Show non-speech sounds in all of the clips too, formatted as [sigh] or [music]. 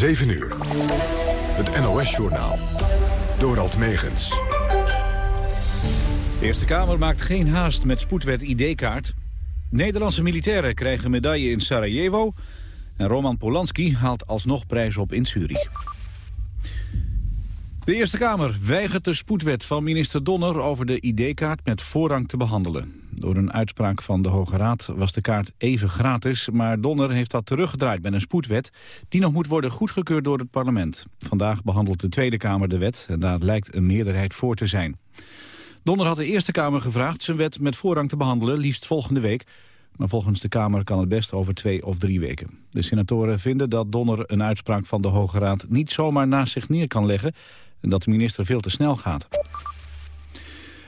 7 uur. Het NOS-journaal. Dorald Megens. De Eerste Kamer maakt geen haast met spoedwet ID-kaart. Nederlandse militairen krijgen medaille in Sarajevo... en Roman Polanski haalt alsnog prijs op in Zurich. De Eerste Kamer weigert de spoedwet van minister Donner over de ID-kaart met voorrang te behandelen. Door een uitspraak van de Hoge Raad was de kaart even gratis, maar Donner heeft dat teruggedraaid met een spoedwet die nog moet worden goedgekeurd door het parlement. Vandaag behandelt de Tweede Kamer de wet en daar lijkt een meerderheid voor te zijn. Donner had de Eerste Kamer gevraagd zijn wet met voorrang te behandelen, liefst volgende week. Maar volgens de Kamer kan het best over twee of drie weken. De senatoren vinden dat Donner een uitspraak van de Hoge Raad niet zomaar naast zich neer kan leggen en dat de minister veel te snel gaat.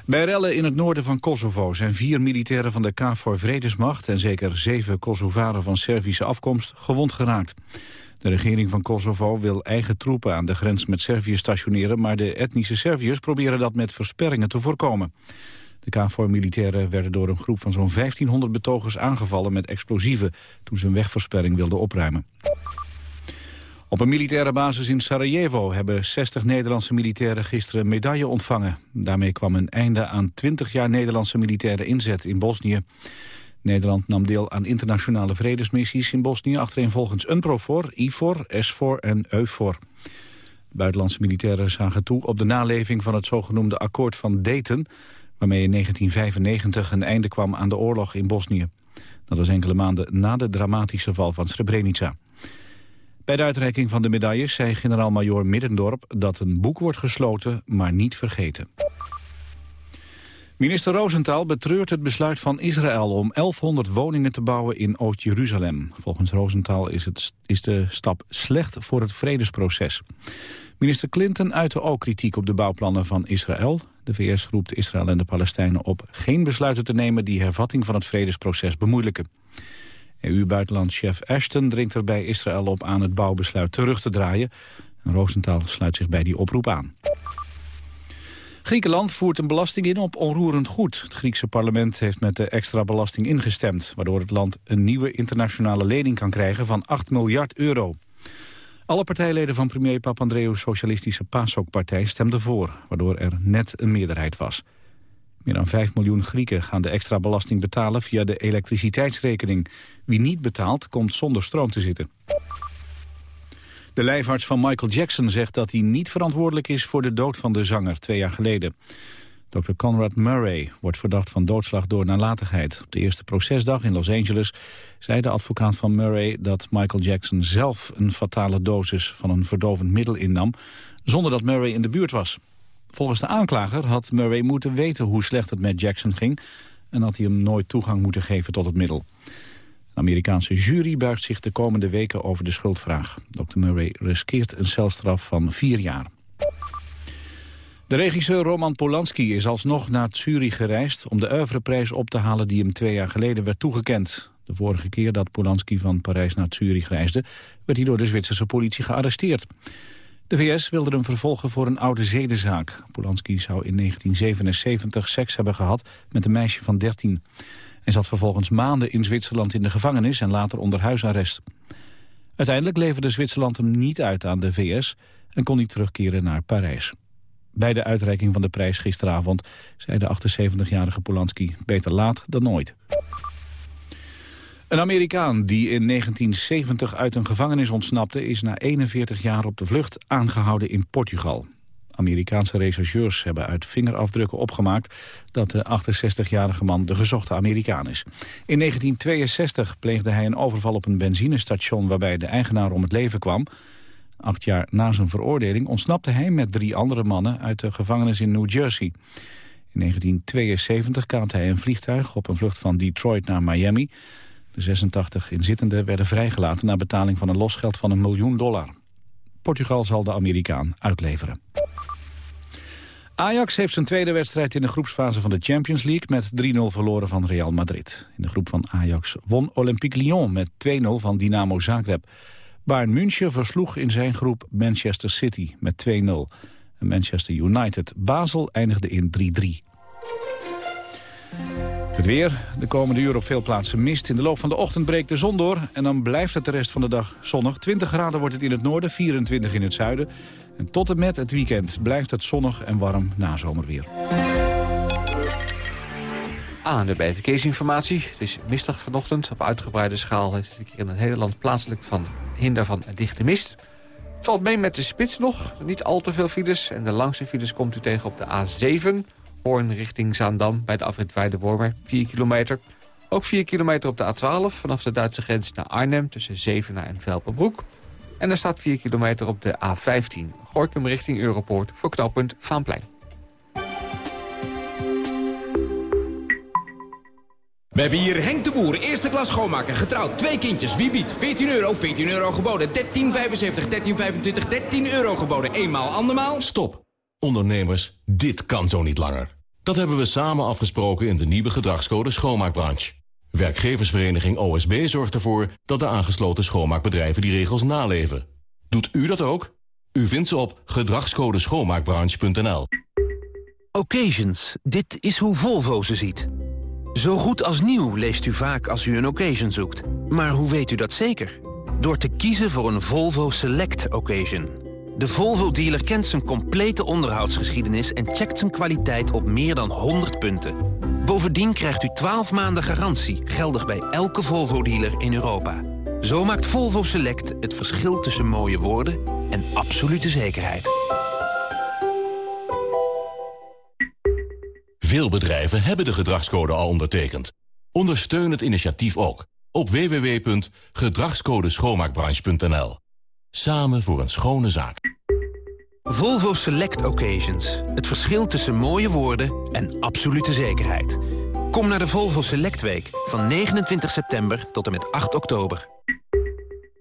Bij rellen in het noorden van Kosovo zijn vier militairen van de KFOR Vredesmacht... en zeker zeven Kosovaren van Servische afkomst gewond geraakt. De regering van Kosovo wil eigen troepen aan de grens met Servië stationeren... maar de etnische Serviërs proberen dat met versperringen te voorkomen. De KFOR-militairen werden door een groep van zo'n 1500 betogers aangevallen met explosieven... toen ze een wegversperring wilden opruimen. Op een militaire basis in Sarajevo hebben 60 Nederlandse militairen gisteren een medaille ontvangen. Daarmee kwam een einde aan 20 jaar Nederlandse militaire inzet in Bosnië. Nederland nam deel aan internationale vredesmissies in Bosnië... achtereenvolgens UNPROFOR, IFOR, SFOR en EUFOR. Buitenlandse militairen zagen toe op de naleving van het zogenoemde akkoord van Dayton... waarmee in 1995 een einde kwam aan de oorlog in Bosnië. Dat was enkele maanden na de dramatische val van Srebrenica. Bij de uitreiking van de medailles zei generaal-majoor Middendorp dat een boek wordt gesloten, maar niet vergeten. Minister Rosenthal betreurt het besluit van Israël om 1100 woningen te bouwen in Oost-Jeruzalem. Volgens Rosenthal is, het, is de stap slecht voor het vredesproces. Minister Clinton uitte ook kritiek op de bouwplannen van Israël. De VS roept Israël en de Palestijnen op geen besluiten te nemen die hervatting van het vredesproces bemoeilijken. EU-buitenlandchef Ashton dringt er bij Israël op aan het bouwbesluit terug te draaien. En Rosenthal sluit zich bij die oproep aan. Griekenland voert een belasting in op onroerend goed. Het Griekse parlement heeft met de extra belasting ingestemd... waardoor het land een nieuwe internationale lening kan krijgen van 8 miljard euro. Alle partijleden van premier Papandreou's socialistische PASOK-partij stemden voor... waardoor er net een meerderheid was. Meer dan 5 miljoen Grieken gaan de extra belasting betalen via de elektriciteitsrekening. Wie niet betaalt, komt zonder stroom te zitten. De lijfarts van Michael Jackson zegt dat hij niet verantwoordelijk is voor de dood van de zanger twee jaar geleden. Dr. Conrad Murray wordt verdacht van doodslag door nalatigheid. Op de eerste procesdag in Los Angeles zei de advocaat van Murray dat Michael Jackson zelf een fatale dosis van een verdovend middel innam, zonder dat Murray in de buurt was. Volgens de aanklager had Murray moeten weten hoe slecht het met Jackson ging... en had hij hem nooit toegang moeten geven tot het middel. Een Amerikaanse jury buigt zich de komende weken over de schuldvraag. Dr. Murray riskeert een celstraf van vier jaar. De regisseur Roman Polanski is alsnog naar Zurich gereisd... om de oeuvreprijs op te halen die hem twee jaar geleden werd toegekend. De vorige keer dat Polanski van Parijs naar Zurich reisde... werd hij door de Zwitserse politie gearresteerd. De VS wilde hem vervolgen voor een oude zedenzaak. Polanski zou in 1977 seks hebben gehad met een meisje van 13. Hij zat vervolgens maanden in Zwitserland in de gevangenis en later onder huisarrest. Uiteindelijk leverde Zwitserland hem niet uit aan de VS en kon hij terugkeren naar Parijs. Bij de uitreiking van de prijs gisteravond zei de 78-jarige Polanski beter laat dan nooit. Een Amerikaan die in 1970 uit een gevangenis ontsnapte... is na 41 jaar op de vlucht aangehouden in Portugal. Amerikaanse rechercheurs hebben uit vingerafdrukken opgemaakt... dat de 68-jarige man de gezochte Amerikaan is. In 1962 pleegde hij een overval op een benzinestation... waarbij de eigenaar om het leven kwam. Acht jaar na zijn veroordeling ontsnapte hij met drie andere mannen... uit de gevangenis in New Jersey. In 1972 kaapte hij een vliegtuig op een vlucht van Detroit naar Miami... De 86 inzittenden werden vrijgelaten na betaling van een losgeld van een miljoen dollar. Portugal zal de Amerikaan uitleveren. Ajax heeft zijn tweede wedstrijd in de groepsfase van de Champions League met 3-0 verloren van Real Madrid. In de groep van Ajax won Olympique Lyon met 2-0 van Dynamo Zagreb. Bayern München versloeg in zijn groep Manchester City met 2-0. Manchester United Basel eindigde in 3-3. Het weer. De komende uur op veel plaatsen mist. In de loop van de ochtend breekt de zon door. En dan blijft het de rest van de dag zonnig. 20 graden wordt het in het noorden, 24 in het zuiden. En tot en met het weekend blijft het zonnig en warm na zomerweer. Aan de verkeersinformatie. Het is mistig vanochtend. Op uitgebreide schaal heeft het in het hele land plaatselijk van hinder van dichte mist. Het valt mee met de spits nog. Niet al te veel files. En de langste files komt u tegen op de A7. Hoorn richting Zaandam bij de afrit Weidewormer. 4 kilometer. Ook 4 kilometer op de A12 vanaf de Duitse grens naar Arnhem... tussen Zevenaar en Velpenbroek. En er staat 4 kilometer op de A15. Gorkum richting Europoort voor knooppunt Vaanplein. We hebben hier Henk de Boer, eerste klas schoonmaker, getrouwd, twee kindjes. Wie biedt? 14 euro, 14 euro geboden, 13,75, 13,25, 13 euro geboden. Eenmaal, andermaal. Stop. Ondernemers, dit kan zo niet langer. Dat hebben we samen afgesproken in de nieuwe gedragscode schoonmaakbranche. Werkgeversvereniging OSB zorgt ervoor dat de aangesloten schoonmaakbedrijven die regels naleven. Doet u dat ook? U vindt ze op gedragscodeschoonmaakbranche.nl. Occasions, dit is hoe Volvo ze ziet. Zo goed als nieuw leest u vaak als u een occasion zoekt. Maar hoe weet u dat zeker? Door te kiezen voor een Volvo Select Occasion. De Volvo-dealer kent zijn complete onderhoudsgeschiedenis... en checkt zijn kwaliteit op meer dan 100 punten. Bovendien krijgt u 12 maanden garantie... geldig bij elke Volvo-dealer in Europa. Zo maakt Volvo Select het verschil tussen mooie woorden en absolute zekerheid. Veel bedrijven hebben de gedragscode al ondertekend. Ondersteun het initiatief ook op www.gedragscodeschoonmaakbranche.nl. Samen voor een schone zaak. Volvo Select Occasions. Het verschil tussen mooie woorden en absolute zekerheid. Kom naar de Volvo Select Week van 29 september tot en met 8 oktober.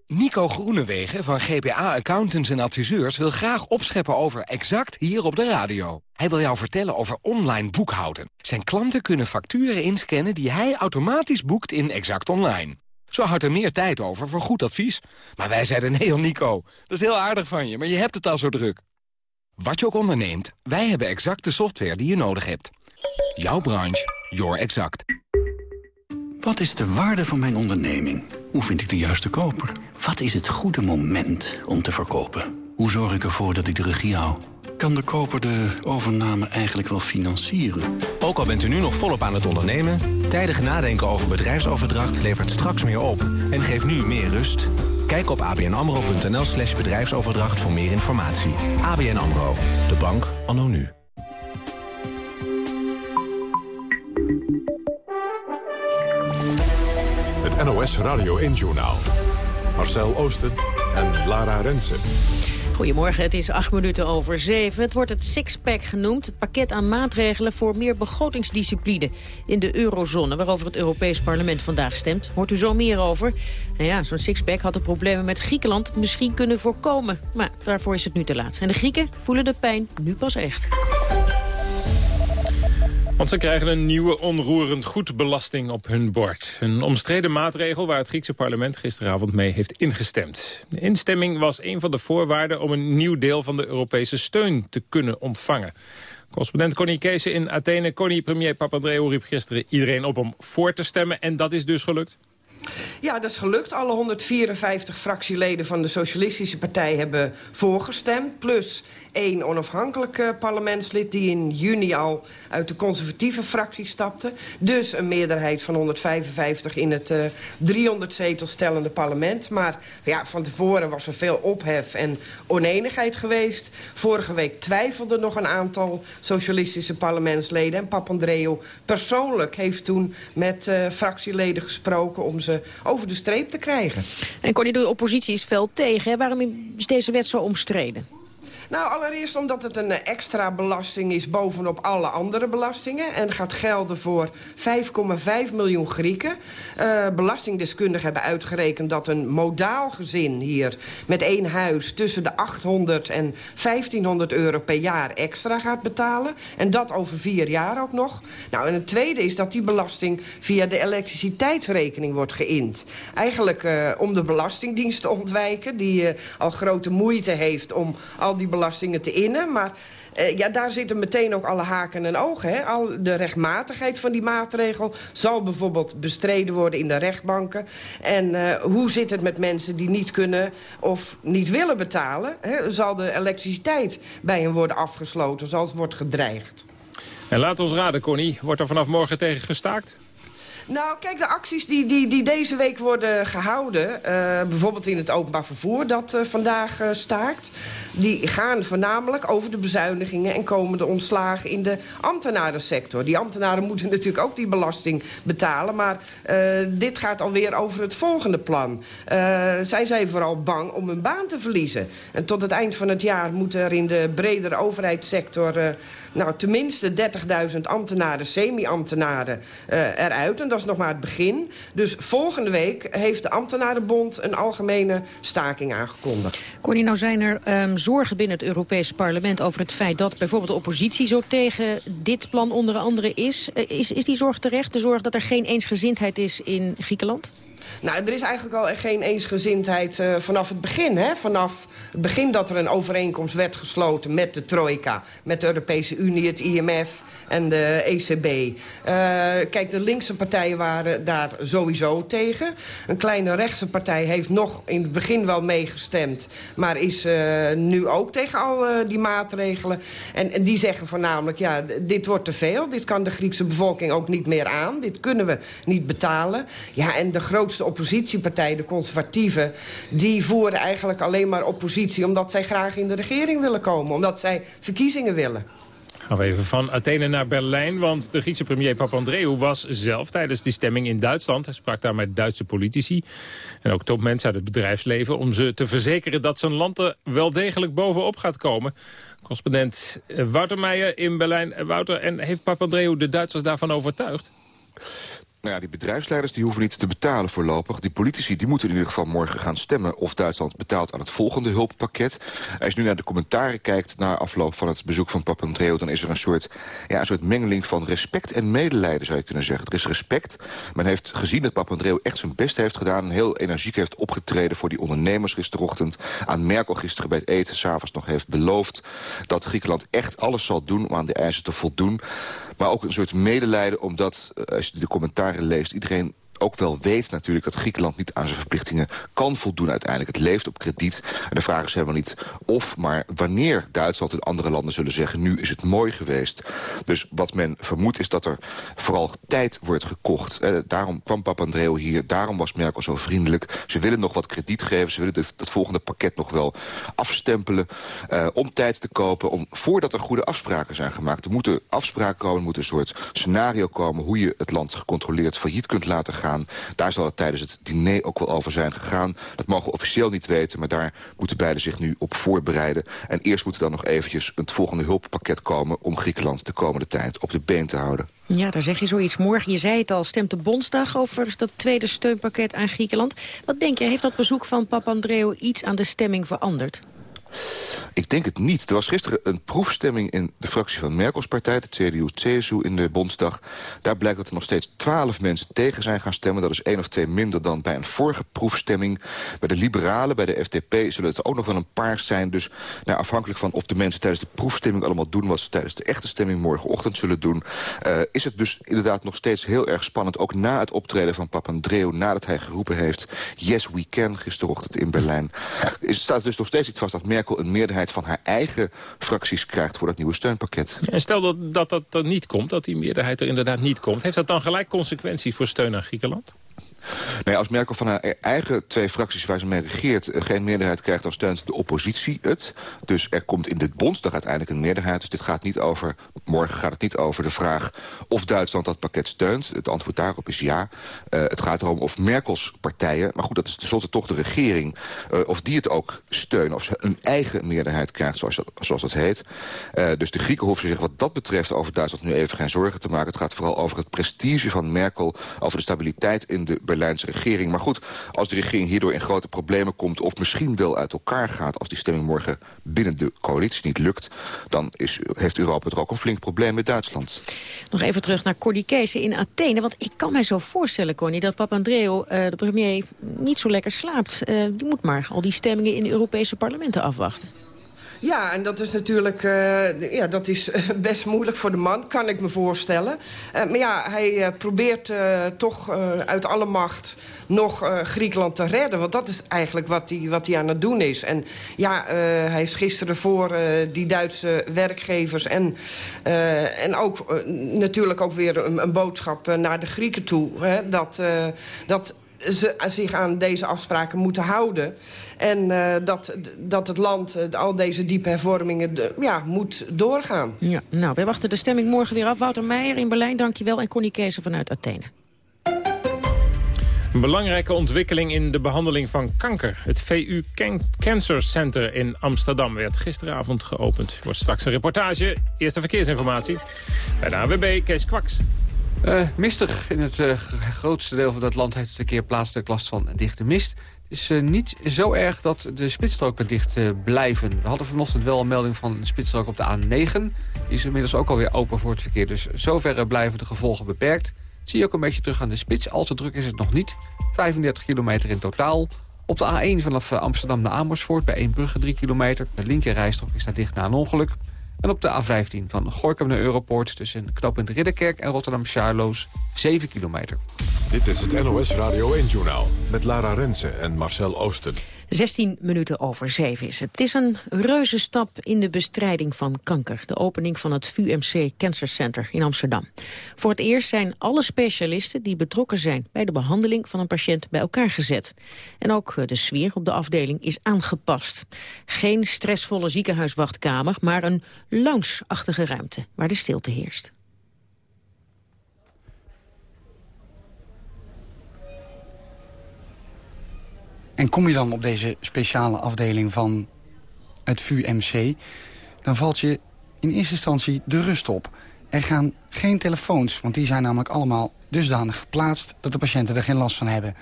Nico Groenewegen van GPA Accountants en Adviseurs wil graag opscheppen over Exact hier op de radio. Hij wil jou vertellen over online boekhouden. Zijn klanten kunnen facturen inscannen die hij automatisch boekt in Exact Online. Zo houdt er meer tijd over voor goed advies. Maar wij zeiden nee Nico, dat is heel aardig van je, maar je hebt het al zo druk. Wat je ook onderneemt, wij hebben exact de software die je nodig hebt. Jouw branche, your exact. Wat is de waarde van mijn onderneming? Hoe vind ik de juiste koper? Wat is het goede moment om te verkopen? Hoe zorg ik ervoor dat ik de regie hou? Kan de koper de overname eigenlijk wel financieren? Ook al bent u nu nog volop aan het ondernemen... tijdig nadenken over bedrijfsoverdracht levert straks meer op... en geeft nu meer rust. Kijk op abnamro.nl slash bedrijfsoverdracht voor meer informatie. ABN AMRO, de bank anno nu. Het NOS Radio 1-journaal. Marcel Oosten en Lara Rensen. Goedemorgen, het is acht minuten over zeven. Het wordt het sixpack genoemd, het pakket aan maatregelen voor meer begrotingsdiscipline in de eurozone, waarover het Europees Parlement vandaag stemt. Hoort u zo meer over? Nou ja, zo'n sixpack had de problemen met Griekenland misschien kunnen voorkomen. Maar daarvoor is het nu te laat. En de Grieken voelen de pijn nu pas echt. Want ze krijgen een nieuwe onroerend goedbelasting op hun bord. Een omstreden maatregel waar het Griekse parlement gisteravond mee heeft ingestemd. De instemming was een van de voorwaarden om een nieuw deel van de Europese steun te kunnen ontvangen. Correspondent Connie Kees in Athene. Connie, premier Papandreou riep gisteren iedereen op om voor te stemmen. En dat is dus gelukt? Ja, dat is gelukt. Alle 154 fractieleden van de Socialistische Partij hebben voorgestemd. Plus één onafhankelijk parlementslid die in juni al uit de conservatieve fractie stapte. Dus een meerderheid van 155 in het uh, 300 zetels stellende parlement. Maar ja, van tevoren was er veel ophef en oneenigheid geweest. Vorige week twijfelden nog een aantal socialistische parlementsleden. En Papandreou persoonlijk heeft toen met uh, fractieleden gesproken om ze over de streep te krijgen. En Connie, de oppositie is fel tegen. Waarom is deze wet zo omstreden? Nou, allereerst omdat het een extra belasting is bovenop alle andere belastingen. En gaat gelden voor 5,5 miljoen Grieken. Uh, belastingdeskundigen hebben uitgerekend dat een modaal gezin hier... met één huis tussen de 800 en 1500 euro per jaar extra gaat betalen. En dat over vier jaar ook nog. Nou, en het tweede is dat die belasting via de elektriciteitsrekening wordt geïnd. Eigenlijk uh, om de Belastingdienst te ontwijken... die al grote moeite heeft om al die belastingen belastingen te innen. Maar uh, ja, daar zitten meteen ook alle haken en ogen. Hè? Al de rechtmatigheid van die maatregel zal bijvoorbeeld bestreden worden in de rechtbanken. En uh, hoe zit het met mensen die niet kunnen of niet willen betalen? Hè? Zal de elektriciteit bij hen worden afgesloten, zoals wordt gedreigd? En laat ons raden, Connie, wordt er vanaf morgen tegen gestaakt? Nou, kijk, de acties die, die, die deze week worden gehouden... Uh, bijvoorbeeld in het openbaar vervoer dat uh, vandaag uh, staakt... die gaan voornamelijk over de bezuinigingen... en komende ontslagen in de ambtenarensector. Die ambtenaren moeten [laughs] natuurlijk ook die belasting betalen... maar dit gaat alweer over het volgende plan. zij zijn vooral bang om hun baan te verliezen. En tot het eind van het jaar moeten er in de bredere overheidssector... nou, tenminste 30.000 ambtenaren, semi-ambtenaren eruit... is nog maar het begin. Dus volgende week heeft de ambtenarenbond een algemene staking aangekondigd. Connie, nou zijn er um, zorgen binnen het Europese parlement over het feit dat bijvoorbeeld de oppositie zo tegen dit plan onder andere is. Uh, is. Is die zorg terecht, de zorg dat er geen eensgezindheid is in Griekenland? Nou, er is eigenlijk al geen eensgezindheid uh, vanaf het begin. Hè? Vanaf het begin dat er een overeenkomst werd gesloten met de trojka. Met de Europese Unie, het IMF en de ECB. Uh, kijk, de linkse partijen waren daar sowieso tegen. Een kleine rechtse partij heeft nog in het begin wel meegestemd... maar is uh, nu ook tegen al die maatregelen. En, en die zeggen voornamelijk, ja, dit wordt te veel. Dit kan de Griekse bevolking ook niet meer aan. Dit kunnen we niet betalen. Ja, en de grootste oppositiepartij, de conservatieven... die voeren eigenlijk alleen maar oppositie... omdat zij graag in de regering willen komen. Omdat zij verkiezingen willen. Gaan we even van Athene naar Berlijn, want de Griekse premier Papandreou was zelf tijdens die stemming in Duitsland. Hij sprak daar met Duitse politici en ook topmensen uit het bedrijfsleven... om ze te verzekeren dat zijn land er wel degelijk bovenop gaat komen. Correspondent Wouter Meijer in Berlijn. Wouter, en heeft Papandreou de Duitsers daarvan overtuigd? Nou ja, die bedrijfsleiders die hoeven niet te betalen voorlopig. Die politici die moeten in ieder geval morgen gaan stemmen... of Duitsland betaalt aan het volgende hulppakket. Als je nu naar de commentaren kijkt na afloop van het bezoek van Papandreou... dan is er een soort, ja, een soort mengeling van respect en medelijden, zou je kunnen zeggen. Er is respect. Men heeft gezien dat Papandreou echt zijn best heeft gedaan... heel energiek heeft opgetreden voor die ondernemers gisterochtend. Aan Merkel gisteren bij het eten s'avonds nog heeft beloofd... dat Griekenland echt alles zal doen om aan de eisen te voldoen. Maar ook een soort medelijden, omdat, eh, als je de commentaren leest... iedereen ook wel weet natuurlijk dat Griekenland niet aan zijn verplichtingen kan voldoen uiteindelijk. Het leeft op krediet. En de vraag is helemaal niet of, maar wanneer Duitsland en andere landen zullen zeggen... nu is het mooi geweest. Dus wat men vermoedt is dat er vooral tijd wordt gekocht. Eh, daarom kwam Papandreou hier, daarom was Merkel zo vriendelijk. Ze willen nog wat krediet geven, ze willen het volgende pakket nog wel afstempelen... Uh, om tijd te kopen, om, voordat er goede afspraken zijn gemaakt. Er moeten afspraken komen, er moet een soort scenario komen... hoe je het land gecontroleerd failliet kunt laten gaan daar zal het tijdens het diner ook wel over zijn gegaan. Dat mogen we officieel niet weten, maar daar moeten beiden zich nu op voorbereiden. En eerst moet er dan nog eventjes het volgende hulppakket komen... om Griekenland de komende tijd op de been te houden. Ja, daar zeg je zoiets. Morgen, je zei het al, stemt de Bondsdag over dat tweede steunpakket aan Griekenland. Wat denk je, heeft dat bezoek van Papandreou iets aan de stemming veranderd? Ik denk het niet. Er was gisteren een proefstemming in de fractie van Merkels partij... de CDU-CSU in de Bondsdag. Daar blijkt dat er nog steeds twaalf mensen tegen zijn gaan stemmen. Dat is één of twee minder dan bij een vorige proefstemming. Bij de Liberalen, bij de FDP zullen het ook nog wel een paar zijn. Dus nou, afhankelijk van of de mensen tijdens de proefstemming allemaal doen... wat ze tijdens de echte stemming morgenochtend zullen doen... Uh, is het dus inderdaad nog steeds heel erg spannend. Ook na het optreden van Papandreou, nadat hij geroepen heeft... Yes, we can, gisterochtend in Berlijn. Is, staat dus nog steeds niet vast dat Merkel een meerderheid van haar eigen fracties krijgt voor dat nieuwe steunpakket. En stel dat, dat dat er niet komt, dat die meerderheid er inderdaad niet komt. Heeft dat dan gelijk consequenties voor steun aan Griekenland? Nee, als Merkel van haar eigen twee fracties waar ze mee regeert... Eh, geen meerderheid krijgt, dan steunt de oppositie het. Dus er komt in de Bondsdag uiteindelijk een meerderheid. Dus dit gaat niet over, morgen gaat het niet over de vraag... of Duitsland dat pakket steunt. Het antwoord daarop is ja. Uh, het gaat erom of Merkels partijen... maar goed, dat is tenslotte toch de regering... Uh, of die het ook steunen. Of ze een eigen meerderheid krijgt, zoals dat, zoals heet. Dus de Grieken hoeven zich wat dat betreft over Duitsland nu even geen zorgen te maken. Het gaat vooral over het prestige van Merkel... over de stabiliteit in de Berlijnse regering. Maar goed, als de regering hierdoor in grote problemen komt... of misschien wel uit elkaar gaat als die stemming morgen binnen de coalitie niet lukt... dan is, heeft Europa er ook een flink probleem met Duitsland. Nog even terug naar Cordy Kees in Athene. Want ik kan mij zo voorstellen, Connie, dat Papandreou, uh, de premier, niet zo lekker slaapt. Uh, die moet maar al die stemmingen in de Europese parlementen afwachten. Ja, en dat is natuurlijk uh, ja, dat is [laughs] best moeilijk voor de man, kan ik me voorstellen. Uh, maar ja, hij probeert toch uit alle macht nog Griekenland te redden. Want dat is eigenlijk wat hij, wat aan het doen is. En ja, hij heeft gisteren voor die Duitse werkgevers... en, en ook natuurlijk ook weer een, een boodschap naar de Grieken toe... Hè, dat, dat ze zich aan deze afspraken moeten houden. En uh, dat, dat het land uh, al deze diepe hervormingen de, ja, moet doorgaan. Ja, nou, wij wachten de stemming morgen weer af. Wouter Meijer in Berlijn, dankjewel. En Connie Kees vanuit Athene. Een belangrijke ontwikkeling in de behandeling van kanker. Het VU Cancer Center in Amsterdam werd gisteravond geopend. Er wordt straks een reportage. Eerste verkeersinformatie. Bij de AWB Kees Kwaks. Uh, mistig in het uh, grootste deel van dat land heeft het een keer plaatselijk last van dichte mist. Het is uh, niet zo erg dat de spitsstroken dicht blijven. We hadden vanochtend wel een melding van een spitsstrook op de A9. Die is inmiddels ook alweer open voor het verkeer. Dus zover blijven de gevolgen beperkt. zie je ook een beetje terug aan de spits. Al te druk is het nog niet. 35 kilometer in totaal. Op de A1 vanaf Amsterdam naar Amersfoort bij Eembrugge 3 kilometer. De linkerrijstrook is daar dicht na een ongeluk. En op de A15 van Gorkum naar Europoort tussen knooppunt Ridderkerk en Rotterdam-Charloes 7 kilometer. Dit is het NOS Radio 1-journaal met Lara Rensen en Marcel Oosten. 16 minuten over 7 is het. Het is een reuze stap in de bestrijding van kanker. De opening van het VUMC Cancer Center in Amsterdam. Voor het eerst zijn alle specialisten die betrokken zijn... bij de behandeling van een patiënt bij elkaar gezet. En ook eh, de sfeer op de afdeling is aangepast. Geen stressvolle ziekenhuiswachtkamer, maar een lounge-achtige ruimte... waar de stilte heerst. En kom je dan op deze speciale afdeling van het VUMC... dan valt je in eerste instantie de rust op. Er gaan geen telefoons, want die zijn namelijk allemaal dusdanig geplaatst... dat de patiënten er geen last van hebben.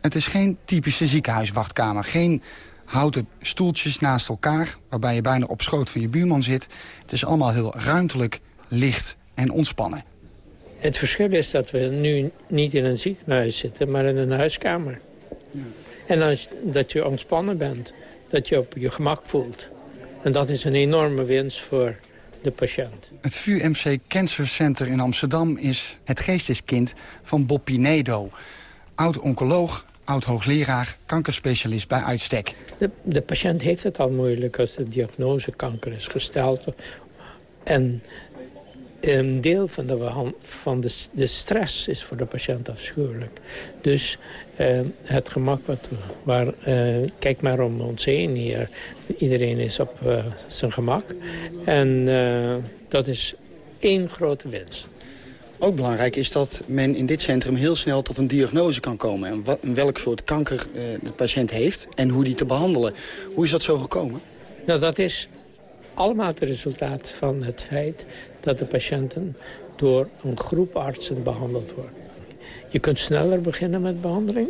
Het is geen typische ziekenhuiswachtkamer. Geen houten stoeltjes naast elkaar, waarbij je bijna op schoot van je buurman zit. Het is allemaal heel ruimtelijk, licht en ontspannen. Het verschil is dat we nu niet in een ziekenhuis zitten, maar in een huiskamer. Ja. En dat je ontspannen bent. Dat je op je gemak voelt. En dat is een enorme winst voor de patiënt. Het VUMC Cancer Center in Amsterdam is het geesteskind van Bob Pinedo. Oud-oncoloog, oud-hoogleraar, kankerspecialist bij uitstek. De, de patiënt heeft het al moeilijk als de diagnose kanker is gesteld. En een deel van, de, van de, de, stress is voor de patiënt afschuwelijk. Dus uh, het gemak, wat, waar, uh, kijk maar om ons heen hier. Iedereen is op uh, zijn gemak. En dat is één grote winst. Ook belangrijk is dat men in dit centrum heel snel tot een diagnose kan komen. En, wat, welk soort kanker de patiënt heeft en hoe die te behandelen. Hoe is dat zo gekomen? Nou, dat is allemaal het resultaat van het feit dat de patiënten door een groep artsen behandeld worden. Je kunt sneller beginnen met behandeling.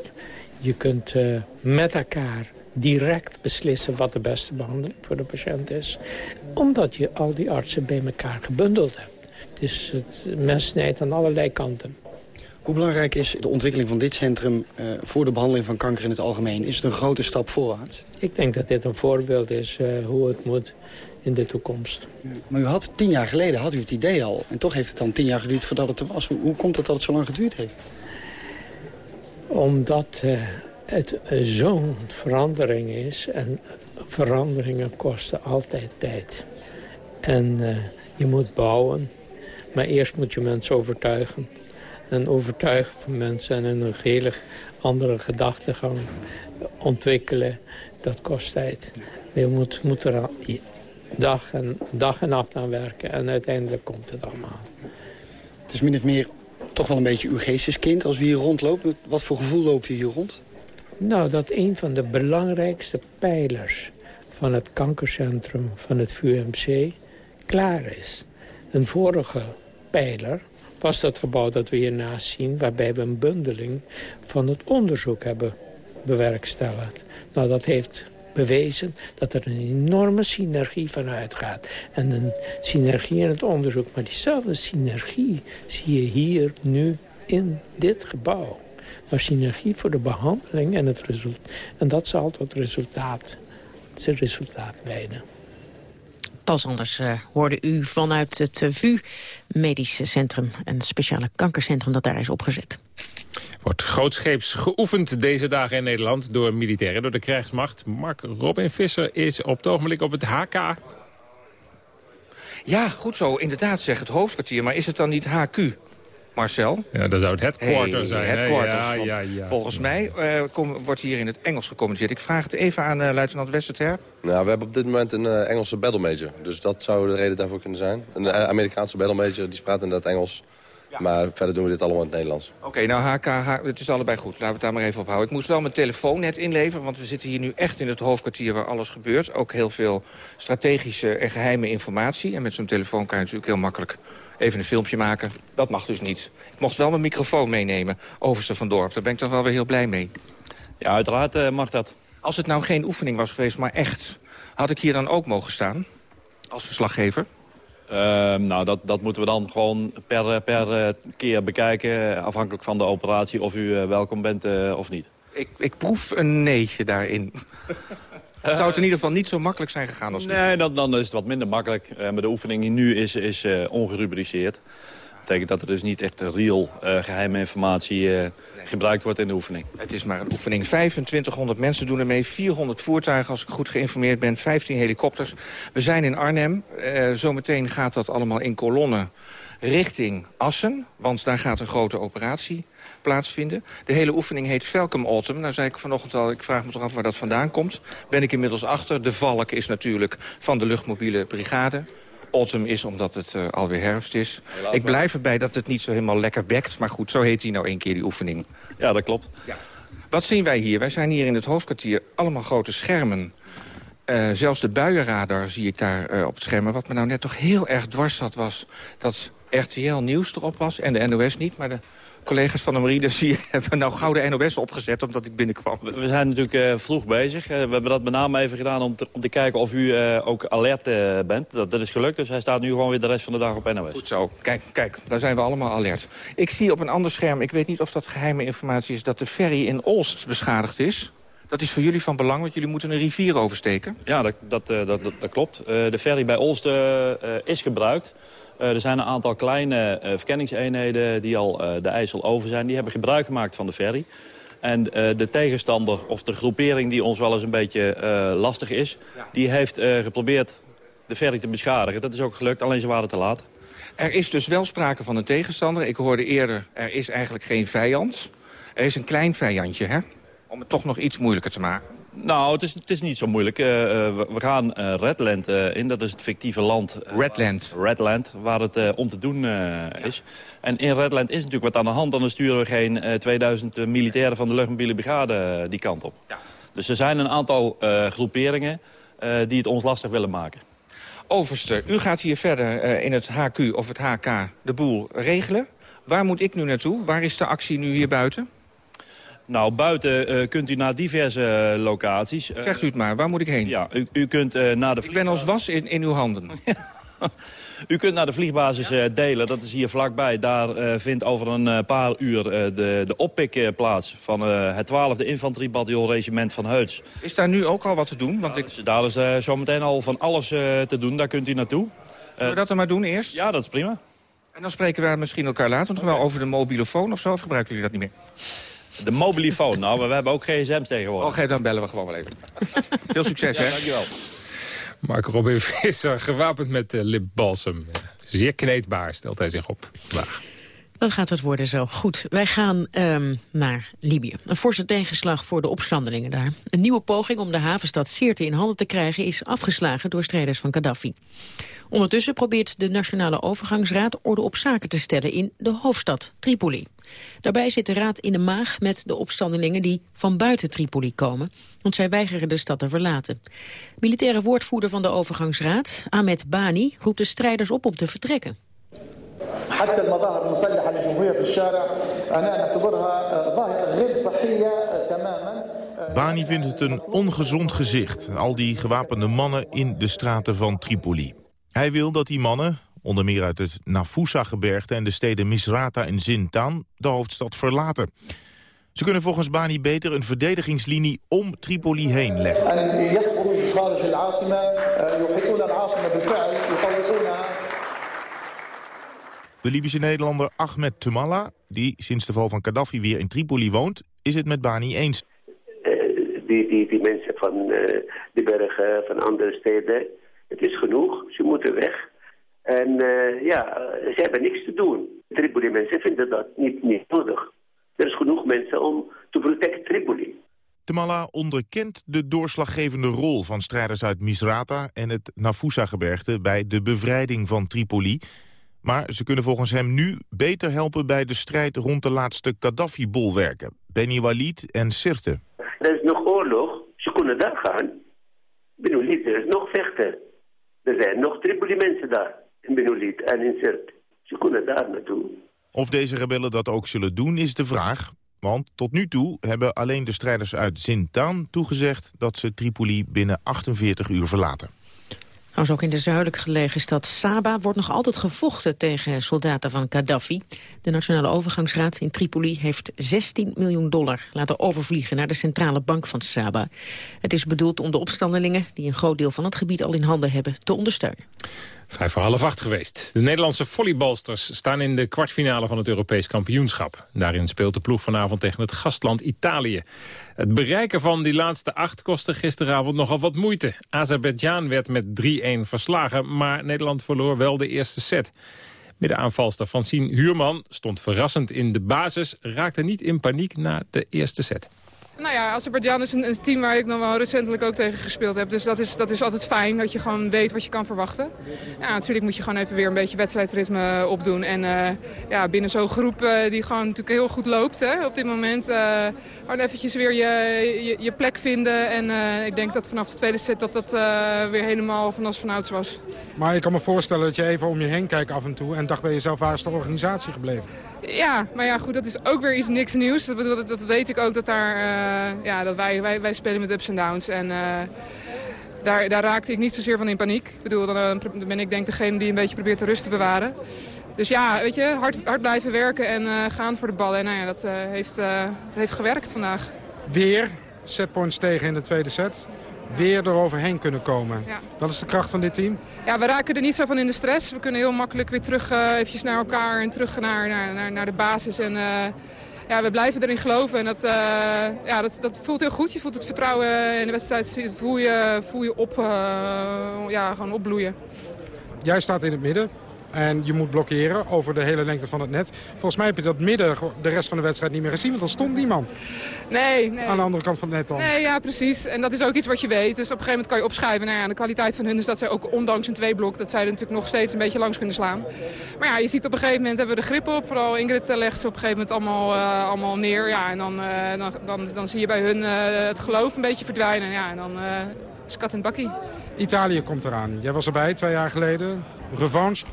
Je kunt uh, met elkaar direct beslissen wat de beste behandeling voor de patiënt is. Omdat je al die artsen bij elkaar gebundeld hebt. Dus het mes snijdt aan allerlei kanten. Hoe belangrijk is de ontwikkeling van dit centrum uh, voor de behandeling van kanker in het algemeen? Is het een grote stap voorwaarts? Ik denk dat dit een voorbeeld is uh, hoe het moet in de toekomst. maar u had tien jaar geleden had u het idee al. En toch heeft het dan tien jaar geduurd voordat het er was. Hoe komt het dat het zo lang geduurd heeft? Omdat uh, het uh, zo'n verandering is. En veranderingen kosten altijd tijd. En uh, je moet bouwen. Maar eerst moet je mensen overtuigen. En overtuigen van mensen en een hele andere gedachtegang ontwikkelen. Dat kost tijd. Je moet, moet er dag en, dag en nacht aan werken. En uiteindelijk komt het allemaal. Het is min of meer toch wel een beetje uw geesteskind als we hier rondlopen. Wat voor gevoel loopt u hier rond? Nou, dat een van de belangrijkste pijlers van het kankercentrum van het VUMC klaar is. Een vorige pijler was dat gebouw dat we hiernaast zien... waarbij we een bundeling van het onderzoek hebben bewerkstelligd. Nou, dat heeft bewezen dat er een enorme synergie van uitgaat. En een synergie in het onderzoek. Maar diezelfde synergie zie je hier nu in dit gebouw. Maar synergie voor de behandeling en het resultaat. En dat zal tot resultaat, het resultaat leiden. Pas anders uh, hoorde u vanuit het uh, VU Medische Centrum... een speciale kankercentrum dat daar is opgezet. Wordt grootscheeps geoefend deze dagen in Nederland door militairen, door de krijgsmacht. Mark Robin Visser is op het ogenblik op het HK. Ja, goed zo, inderdaad, zegt het hoofdkwartier. Maar is het dan niet HQ? Marcel? Ja, dat zou het headquarter zijn. Headquarters. Ja, ja, ja, volgens mij uh, kom, wordt hier in het Engels gecommuniceerd. Ik vraag het even aan uh, luitenant Westerter. Nou, we hebben op dit moment een uh, Engelse battle major. Dus dat zou de reden daarvoor kunnen zijn. Een Amerikaanse battle major, die praat inderdaad Engels. Ja. Maar verder doen we dit allemaal in het Nederlands. Oké, okay, nou HK, H, het is allebei goed. Laten we het daar maar even op houden. Ik moest wel mijn telefoon net inleveren, want we zitten hier nu echt in het hoofdkwartier waar alles gebeurt. Ook heel veel strategische en geheime informatie. En met zo'n telefoon kan je natuurlijk heel makkelijk even een filmpje maken. Dat mag dus niet. Ik mocht wel mijn microfoon meenemen, overste van Dorp. Daar ben ik toch wel weer heel blij mee. Ja, uiteraard uh, mag dat. Als het nou geen oefening was geweest, maar echt... had ik hier dan ook mogen staan, als verslaggever? Uh, nou, dat, dat moeten we dan gewoon per, per keer bekijken... afhankelijk van de operatie, of u uh, welkom bent uh, of niet. Ik, ik proef een neetje daarin. [laughs] Zou het in ieder geval niet zo makkelijk zijn gegaan als Nee, dan, dan is het wat minder makkelijk. maar de oefening nu is, is ongerubriceerd betekent dat er dus niet echt real uh, geheime informatie uh, gebruikt wordt in de oefening. Het is maar een oefening. 2500 mensen doen er mee, 400 voertuigen als ik goed geïnformeerd ben, 15 helikopters. We zijn in Arnhem. Uh, zometeen gaat dat allemaal in kolonnen richting Assen, want daar gaat een grote operatie plaatsvinden. De hele oefening heet Falcon Autumn. Nou zei ik vanochtend al, ik vraag me toch af waar dat vandaan komt. Ben ik inmiddels achter. De valk is natuurlijk van de luchtmobiele brigade autumn is omdat het uh, alweer herfst is. ik blijf erbij dat het niet zo helemaal lekker bekt. Maar goed, zo heet hij nou één keer die oefening. Ja, dat klopt. Ja. Wat zien wij hier? Wij zijn hier in het hoofdkwartier allemaal grote schermen. Uh, zelfs de buienradar zie ik daar uh, op het scherm. Wat me nou net toch heel erg dwars zat was... dat RTL Nieuws erop was en de NOS niet... maar de collega's van de marine zie, hebben nou gouden NOS opgezet omdat ik binnenkwam. We zijn natuurlijk uh, vroeg bezig. Uh, we hebben dat met name even gedaan om te, om te kijken of u uh, ook alert bent. Dat, dat is gelukt, dus hij staat nu gewoon weer de rest van de dag op NOS. Goed zo. Kijk, kijk, daar zijn we allemaal alert. Ik zie op een ander scherm, ik weet niet of dat geheime informatie is... dat de ferry in Olst beschadigd is. Dat is voor jullie van belang, want jullie moeten een rivier oversteken. Ja, dat, dat, dat, dat klopt. de ferry bij Olst is gebruikt. Uh, er zijn een aantal kleine uh, verkenningseenheden die al uh, de IJssel over zijn. Die hebben gebruik gemaakt van de ferry. En de tegenstander of de groepering die ons wel eens een beetje lastig is... Die heeft geprobeerd de ferry te beschadigen. Dat is ook gelukt, alleen ze waren te laat. Er is dus wel sprake van een tegenstander. Ik hoorde eerder, er is eigenlijk geen vijand. Er is een klein vijandje, hè? Om het toch nog iets moeilijker te maken. Nou, het is, het is niet zo moeilijk. Uh, we, we, gaan uh, Redland uh, in, dat is het fictieve land. Redland. Redland, waar het om te doen ja. is. En in Redland is natuurlijk wat aan de hand. Dan sturen we geen 2000 militairen van de luchtmobiele brigade die kant op. Ja. Dus er zijn een aantal groeperingen die het ons lastig willen maken. Overste, u gaat hier verder in het HQ of het HK de boel regelen. Waar moet ik nu naartoe? Waar is de actie nu hier buiten? Nou, buiten uh, kunt u naar diverse uh, locaties. Uh, Zegt u het maar, waar moet ik heen? Ja, u, u kunt naar de... Ik ben als was in, in uw handen. [laughs] u kunt naar de vliegbasis ja? delen, dat is hier vlakbij. Daar vindt over een paar uur de, de oppik plaats... van het 12e infanteriebataljon regiment van Heuts. Is daar nu ook al wat te doen? Want ja, ik... Daar is zometeen al van alles te doen, daar kunt u naartoe. Zullen we dat dan maar doen eerst? Ja, dat is prima. En dan spreken we misschien elkaar later nog wel over de mobielefoon of zo? Of gebruiken jullie dat niet meer? De mobielefoon. Nou, maar we hebben ook gsm's tegenwoordig. Oké, dan bellen we gewoon wel even. [laughs] Veel succes, ja, hè? dankjewel. Mark Robin Visser, gewapend met uh, lipbalsem. Zeer kneedbaar stelt hij zich op vandaag. Dan gaat het worden zo. Goed, wij gaan um, naar Libië. Een forse tegenslag voor de opstandelingen daar. Een nieuwe poging om de havenstad Sirte in handen te krijgen... is afgeslagen door strijders van Gaddafi. Ondertussen probeert de Nationale Overgangsraad orde op zaken te stellen in de hoofdstad Tripoli. Daarbij zit de raad in de maag met de opstandelingen die van buiten Tripoli komen, want zij weigeren de stad te verlaten. Militaire woordvoerder van de overgangsraad, Ahmed Bani, roept de strijders op om te vertrekken. Bani vindt het een ongezond gezicht, al die gewapende mannen in de straten van Tripoli. Hij wil dat die mannen, Onder meer uit het Nafusa-gebergte en de steden Misrata en Zintan de hoofdstad verlaten. Ze kunnen volgens Bani beter een verdedigingslinie om Tripoli heen leggen. De Libische Nederlander Ahmed Tumala, die sinds de val van Gaddafi weer in Tripoli woont, is het met Bani eens. Eh, die, die, die mensen van eh, de bergen, van andere steden, het is genoeg, ze moeten weg. En uh, ja, ze hebben niks te doen. Tripoli mensen vinden dat niet, niet nodig. Er is genoeg mensen om te protecten Tripoli. Tamala onderkent de doorslaggevende rol van strijders uit Misrata en het Nafusa-gebergte bij de bevrijding van Tripoli. Maar ze kunnen volgens hem nu beter helpen bij de strijd rond de laatste Gaddafi-bolwerken. Beni Walid en Sirte. Er is nog oorlog, ze kunnen daar gaan. Benoelit, er is nog vechten. Er zijn nog Tripoli-mensen daar, in en in Sirte. Ze kunnen daar naartoe. Of deze rebellen dat ook zullen doen, is de vraag. Want tot nu toe hebben alleen de strijders uit Zintaan toegezegd... dat ze Tripoli binnen 48 uur verlaten. Nou, ook in de zuidelijk gelegen stad Saba wordt nog altijd gevochten tegen soldaten van Gaddafi. De Nationale Overgangsraad in Tripoli heeft 16 miljoen dollar laten overvliegen naar de centrale bank van Saba. Het is bedoeld om de opstandelingen, die een groot deel van het gebied al in handen hebben, te ondersteunen. Vijf voor half acht geweest. De Nederlandse volleybalsters staan in de kwartfinale van het Europees kampioenschap. Daarin speelt de ploeg vanavond tegen het gastland Italië. Het bereiken van die laatste acht kostte gisteravond nogal wat moeite. Azerbeidzjan werd met 3-1 verslagen, maar Nederland verloor wel de eerste set. Middenaanvalster Francine Huurman stond verrassend in de basis... raakte niet in paniek na de eerste set. Nou ja, Azerbeidzjan is een, een, team waar ik dan wel recentelijk ook tegen gespeeld heb. Dus dat is, dat is altijd fijn, dat je gewoon weet wat je kan verwachten. Ja, natuurlijk moet je gewoon even weer een beetje wedstrijdritme opdoen. En uh, ja, binnen zo'n groep uh, die gewoon natuurlijk heel goed loopt hè, op dit moment. Uh, gewoon eventjes weer je, je, je plek vinden. En ik denk dat vanaf de tweede set dat dat weer helemaal van als vanouds was. Maar ik kan me voorstellen dat je even om je heen kijkt af en toe... en dacht bij jezelf, waar is de organisatie gebleven? Ja, maar ja, goed, dat is ook weer iets niks nieuws. Dat, dat, dat weet ik ook, dat, daar, uh, ja, dat wij, wij, wij spelen met ups en downs. En uh, daar, daar raakte ik niet zozeer van in paniek. Ik bedoel, dan, dan ben ik denk degene die een beetje probeert de rust te bewaren. Dus ja, weet je, hard, hard blijven werken en gaan voor de ballen. En nou ja, dat, heeft, dat heeft gewerkt vandaag. Weer setpoints tegen in de tweede set weer eroverheen kunnen komen. Ja. Dat is de kracht van dit team? Ja, we raken er niet zo van in de stress. We kunnen heel makkelijk weer terug uh, eventjes naar elkaar en terug naar, naar, naar de basis. En uh, ja, we blijven erin geloven. En dat, uh, ja, dat, dat voelt heel goed. Je voelt het vertrouwen in de wedstrijd. Voel je, voel je op, ja, gewoon opbloeien. Jij staat in het midden. En je moet blokkeren over de hele lengte van het net. Volgens mij heb je dat midden de rest van de wedstrijd niet meer gezien. Want er stond niemand. Nee, nee. Aan de andere kant van het net dan. Nee, ja, precies. En dat is ook iets wat je weet. Dus op een gegeven moment kan je opschrijven. Nou ja, de kwaliteit van hun is dat zij ook ondanks een tweeblok... dat zij er natuurlijk nog steeds een beetje langs kunnen slaan. Maar ja, je ziet op een gegeven moment hebben we de grip op. Vooral Ingrid legt ze op een gegeven moment allemaal, uh, allemaal neer. Ja, en dan, uh, dan, dan, dan, zie je bij hun uh, het geloof een beetje verdwijnen. Ja, en dan is kat en bakkie. Italië komt eraan. Jij was erbij twee jaar geleden. Revanche.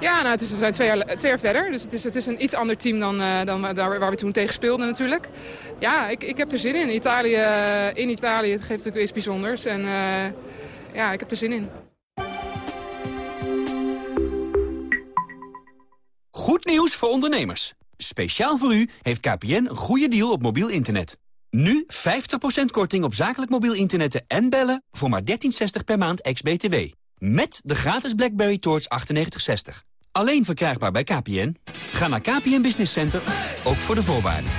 Ja, nou, het is, we zijn twee jaar, twee jaar verder. Dus het is, het is een iets ander team dan, uh, dan waar we toen tegen speelden natuurlijk. Ja, ik, ik heb er zin in. Italië, in Italië het geeft natuurlijk iets bijzonders. En uh, ja, ik heb er zin in. Goed nieuws voor ondernemers. Speciaal voor u heeft KPN een goede deal op mobiel internet. Nu 50% korting op zakelijk mobiel internet en bellen voor maar 13,60 per maand ex-BTW. Met de gratis BlackBerry Torch 9860. Alleen verkrijgbaar bij KPN. Ga naar KPN Business Center, ook voor de voorwaarden.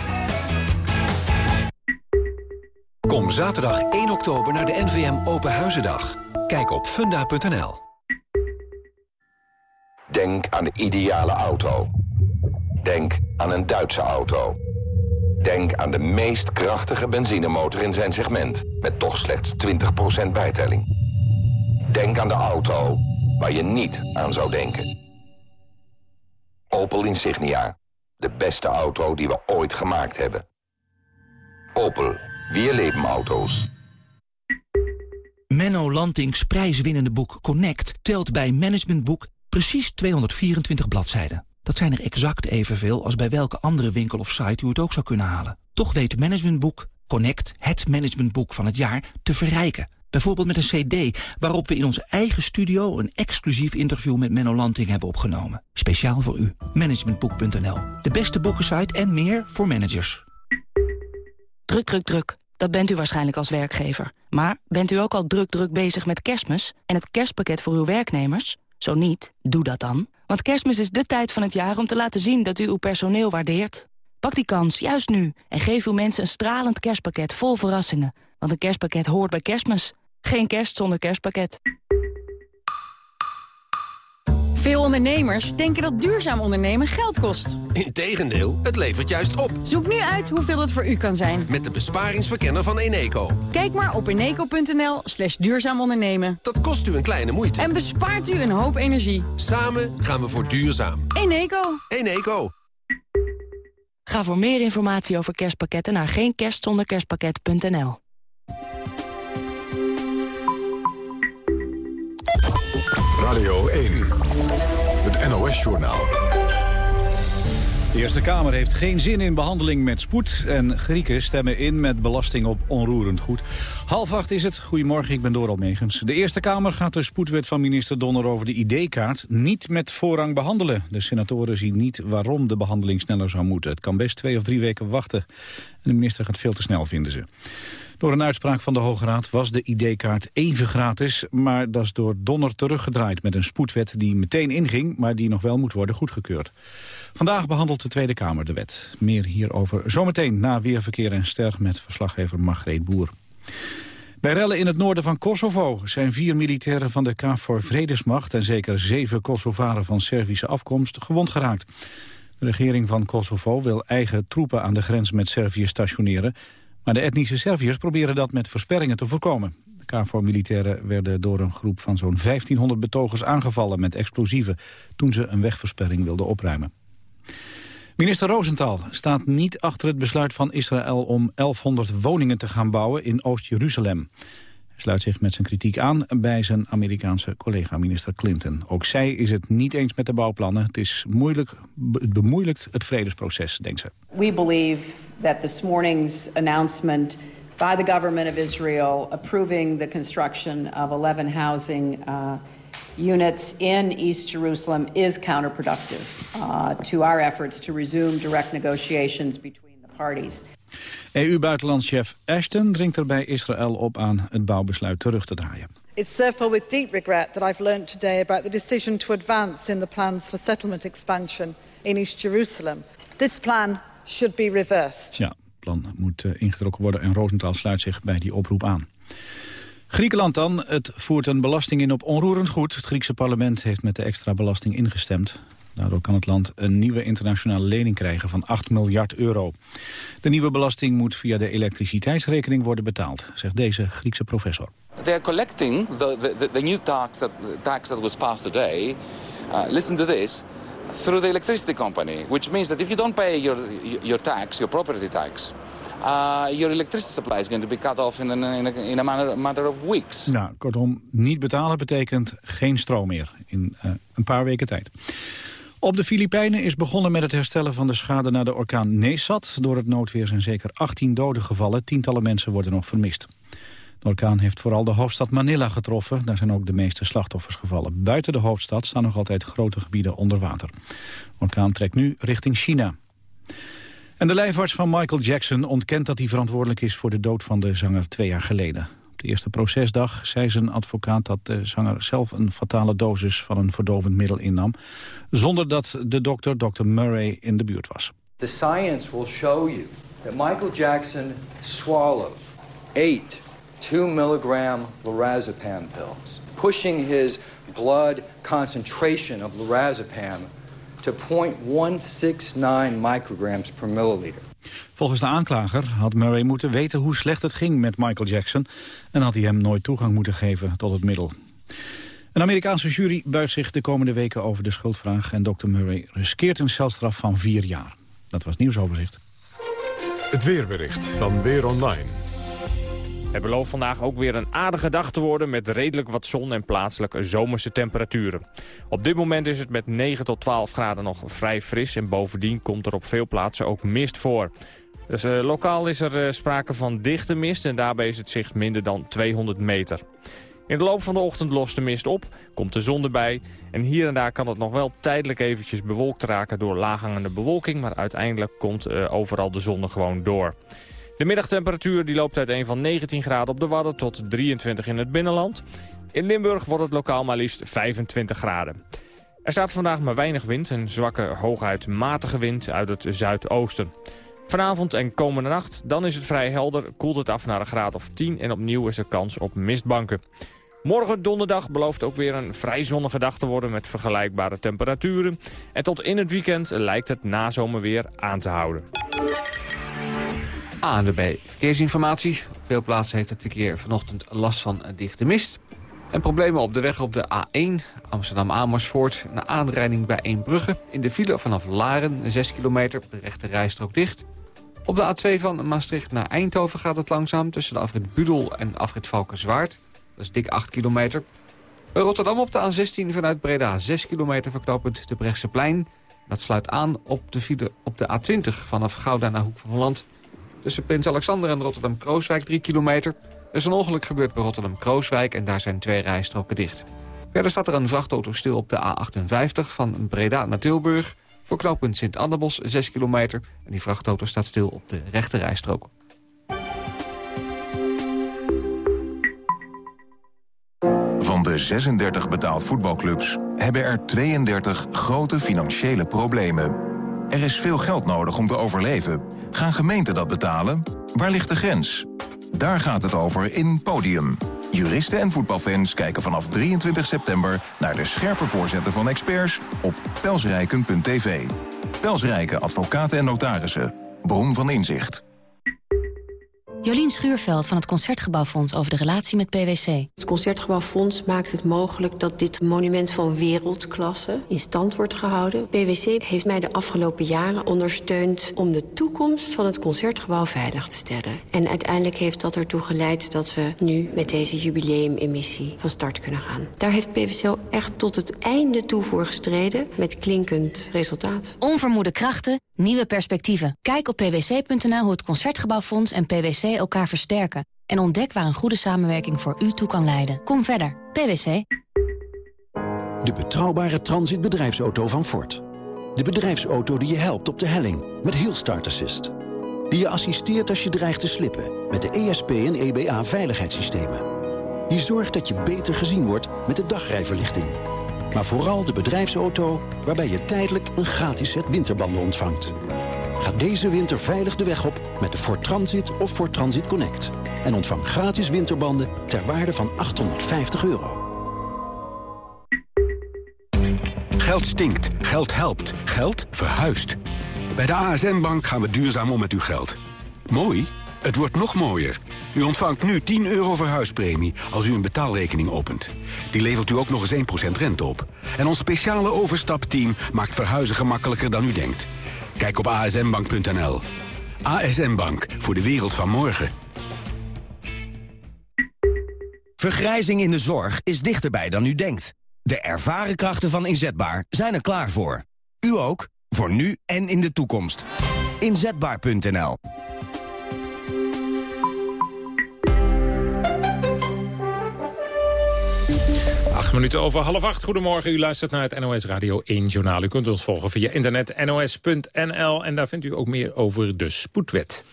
Kom zaterdag 1 oktober naar de NVM Open Huizendag. Kijk op funda.nl. Denk aan de ideale auto. Denk aan een Duitse auto. Denk aan de meest krachtige benzinemotor in zijn segment... met toch slechts 20% bijtelling. Denk aan de auto waar je niet aan zou denken. Opel Insignia. De beste auto die we ooit gemaakt hebben. Opel. Weer leven auto's. Menno Lantings prijswinnende boek Connect telt bij Managementboek precies 224 bladzijden. Dat zijn er exact evenveel als bij welke andere winkel of site u het ook zou kunnen halen. Toch weet Managementboek Connect, het managementboek van het jaar, te verrijken. Bijvoorbeeld met een cd waarop we in onze eigen studio... een exclusief interview met Menno Lanting hebben opgenomen. Speciaal voor u. Managementboek.nl. De beste boekensite en meer voor managers. Druk, druk, druk. Dat bent u waarschijnlijk als werkgever. Maar bent u ook al druk druk bezig met kerstmis en het kerstpakket voor uw werknemers? Zo niet, doe dat dan. Want kerstmis is de tijd van het jaar om te laten zien dat u uw personeel waardeert. Pak die kans, juist nu, en geef uw mensen een stralend kerstpakket vol verrassingen. Want een kerstpakket hoort bij kerstmis. Geen kerst zonder kerstpakket. Veel ondernemers denken dat duurzaam ondernemen geld kost. Integendeel, het levert juist op. Zoek nu uit hoeveel het voor u kan zijn. Met de besparingsverkenner van Eneco. Kijk maar op eneco.nl slash duurzaam ondernemen. Dat kost u een kleine moeite. En bespaart u een hoop energie. Samen gaan we voor duurzaam. Eneco. Eneco. Ga voor meer informatie over kerstpakketten naar geenkerstzonderkerstpakket.nl. Radio 1, het NOS-journaal. De Eerste Kamer heeft geen zin in behandeling met spoed... en Grieken stemmen in met belasting op onroerend goed. Half acht is het. Goedemorgen, ik ben Doral Megens. De Eerste Kamer gaat de spoedwet van minister Donner over de ID-kaart... niet met voorrang behandelen. De senatoren zien niet waarom de behandeling sneller zou moeten. Het kan best twee of drie weken wachten. En de minister gaat veel te snel, vinden ze. Door een uitspraak van de Hoge Raad was de ID-kaart even gratis... maar dat is door Donner teruggedraaid met een spoedwet die meteen inging... maar die nog wel moet worden goedgekeurd. Vandaag behandelt de Tweede Kamer de wet. Meer hierover zometeen na Weerverkeer en Ster met verslaggever Margreet Boer. Bij rellen in het noorden van Kosovo zijn vier militairen van de KFOR Vredesmacht... en zeker zeven Kosovaren van Servische afkomst gewond geraakt. De regering van Kosovo wil eigen troepen aan de grens met Servië stationeren... maar de etnische Serviërs proberen dat met versperringen te voorkomen. De KFOR-militairen werden door een groep van zo'n 1500 betogers aangevallen met explosieven... toen ze een wegversperring wilden opruimen. Minister Rosenthal staat niet achter het besluit van Israël om 1100 woningen te gaan bouwen in Oost-Jeruzalem. Sluit zich met zijn kritiek aan bij zijn Amerikaanse collega minister Clinton. Ook zij is het niet eens met de bouwplannen. Het, is moeilijk, het bemoeilijkt het vredesproces, denkt ze. We believe that this morning's announcement by the government of Israel approving the construction of 11 housing uh, units in East Jerusalem is counterproductive uh, to our efforts to resume direct negotiations between the parties. EU-buitenlandschef Ashton dringt er bij Israël op aan het bouwbesluit terug te draaien. It's therefore with deep regret that I've learned today about the decision to advance in the plans for settlement expansion in East Jerusalem. This plan should be reversed. Ja, het plan moet uh, ingetrokken worden en Rosenthal sluit zich bij die oproep aan. Griekenland dan. Het voert een belasting in op onroerend goed. Het Griekse parlement heeft met de extra belasting ingestemd. Daardoor kan het land een nieuwe internationale lening krijgen van 8 miljard euro. De nieuwe belasting moet via de elektriciteitsrekening worden betaald, zegt deze Griekse professor. They are collecting the, the, the new tax that, tax that was passed today. Uh, listen to this. Through the electricity company, which means that if you don't pay your, your tax, your property tax, uh, your electricity supply is going to be cut off in, a, in, a, in a matter, matter, of weeks. Nou, kortom, niet betalen betekent geen stroom meer in uh, een paar weken tijd. Op de Filipijnen is begonnen met het herstellen van de schade na de orkaan Nesat. Door het noodweer zijn zeker 18 doden gevallen. Tientallen mensen worden nog vermist. De orkaan heeft vooral de hoofdstad Manila getroffen. Daar zijn ook de meeste slachtoffers gevallen. Buiten de hoofdstad staan nog altijd grote gebieden onder water. De orkaan trekt nu richting China. En de lijfarts van Michael Jackson ontkent dat hij verantwoordelijk is voor de dood van de zanger twee jaar geleden. De eerste procesdag zei zijn advocaat dat de zanger zelf een fatale dosis van een verdovend middel innam, zonder dat de dokter, Dr. Murray, in de buurt was. The science will show you that Michael Jackson swallowed eight 2 milligram lorazepam pills, pushing his blood concentration of lorazepam to 0.169 micrograms per milliliter. Volgens de aanklager had Murray moeten weten hoe slecht het ging met Michael Jackson... en had hij hem nooit toegang moeten geven tot het middel. Een Amerikaanse jury buigt zich de komende weken over de schuldvraag... en Dr. Murray riskeert een celstraf van vier jaar. Dat was nieuwsoverzicht. Het weerbericht van Weer Online. Het belooft vandaag ook weer een aardige dag te worden met redelijk wat zon en plaatselijke zomerse temperaturen. Op dit moment is het met 9 tot 12 graden nog vrij fris en bovendien komt er op veel plaatsen ook mist voor. Dus uh, lokaal is er uh, sprake van dichte mist en daarbij is het zicht minder dan 200 meter. In de loop van de ochtend lost de mist op, komt de zon erbij... en hier en daar kan het nog wel tijdelijk eventjes bewolkt raken door laaghangende bewolking... maar uiteindelijk komt uh, overal de zon er gewoon door. De middagtemperatuur die loopt uiteen van 19 graden op de Wadden tot 23 in het binnenland. In Limburg wordt het lokaal maar liefst 25 graden. Er staat vandaag maar weinig wind, een zwakke hooguit matige wind uit het zuidoosten. Vanavond en komende nacht, dan is het vrij helder, koelt het af naar een graad of 10 en opnieuw is er kans op mistbanken. Morgen donderdag belooft ook weer een vrij zonnige dag te worden met vergelijkbare temperaturen. En tot in het weekend lijkt het nazomerweer aan te houden. ANWB Verkeersinformatie. Op veel plaatsen heeft het verkeer vanochtend last van dichte mist. En problemen op de weg op de A1 Amsterdam-Amersfoort. Een aanrijding bij Eembrugge. In de file vanaf Laren, 6 kilometer, de rechte rijstrook dicht. Op de A2 van Maastricht naar Eindhoven gaat het langzaam... tussen de afrit Budel en afrit Valkenswaard. Dat is dik 8 kilometer. Rotterdam op de A16 vanuit Breda 6 kilometer verknopend de Brechtseplein. Dat sluit aan op de file op de A20 vanaf Gouda naar Hoek van Holland. Tussen Prins Alexander en Rotterdam-Krooswijk 3 kilometer. Er is een ongeluk gebeurd bij Rotterdam-Krooswijk en daar zijn twee rijstroken dicht. Verder staat er een vrachtauto stil op de A58 van Breda naar Tilburg. Voor knooppunt Sint-Annebos 6 kilometer. En die vrachtauto staat stil op de rechte rijstrook. Van de 36 betaald voetbalclubs hebben er 32 grote financiële problemen. Er is veel geld nodig om te overleven. Gaan gemeenten dat betalen? Waar ligt de grens? Daar gaat het over in Podium. Juristen en voetbalfans kijken vanaf 23 september... naar de scherpe voorzetten van experts op pelsrijken.tv. Pelsrijken advocaten en notarissen. Bron van inzicht. Jolien Schuurveld van het Concertgebouwfonds over de relatie met PwC. Het Concertgebouwfonds maakt het mogelijk dat dit monument van wereldklasse in stand wordt gehouden. PwC heeft mij de afgelopen jaren ondersteund om de toekomst van het Concertgebouw veilig te stellen. En uiteindelijk heeft dat ertoe geleid dat we nu met deze jubileumemissie van start kunnen gaan. Daar heeft PwC echt tot het einde toe voor gestreden met klinkend resultaat. Onvermoede krachten, nieuwe perspectieven. Kijk op pwc.nl hoe het Concertgebouwfonds en PwC elkaar versterken. En ontdek waar een goede samenwerking voor u toe kan leiden. Kom verder. PwC. De betrouwbare transitbedrijfsauto van Ford. De bedrijfsauto die je helpt op de helling met Hill Start Assist. Die je assisteert als je dreigt te slippen met de ESP en EBA veiligheidssystemen. Die zorgt dat je beter gezien wordt met de dagrijverlichting. Maar vooral de bedrijfsauto waarbij je tijdelijk een gratis set winterbanden ontvangt. Ga deze winter veilig de weg op met de Ford Transit of Ford Transit Connect. En ontvang gratis winterbanden ter waarde van 850 euro. Geld stinkt, geld helpt, geld verhuist. Bij de ASN Bank gaan we duurzaam om met uw geld. Mooi? Het wordt nog mooier. U ontvangt nu 10 euro verhuispremie als u een betaalrekening opent. Die levert u ook nog eens 1% rente op. En ons speciale overstapteam maakt verhuizen gemakkelijker dan u denkt. Kijk op asnbank.nl. ASN Bank, voor de wereld van morgen. Vergrijzing in de zorg is dichterbij dan u denkt. De ervaren krachten van Inzetbaar zijn er klaar voor. U ook, voor nu en in de toekomst. Inzetbaar.nl Minuten over half acht. Goedemorgen, u luistert naar het NOS Radio 1 Journaal. U kunt ons volgen via internet nos.nl en daar vindt u ook meer over de spoedwet.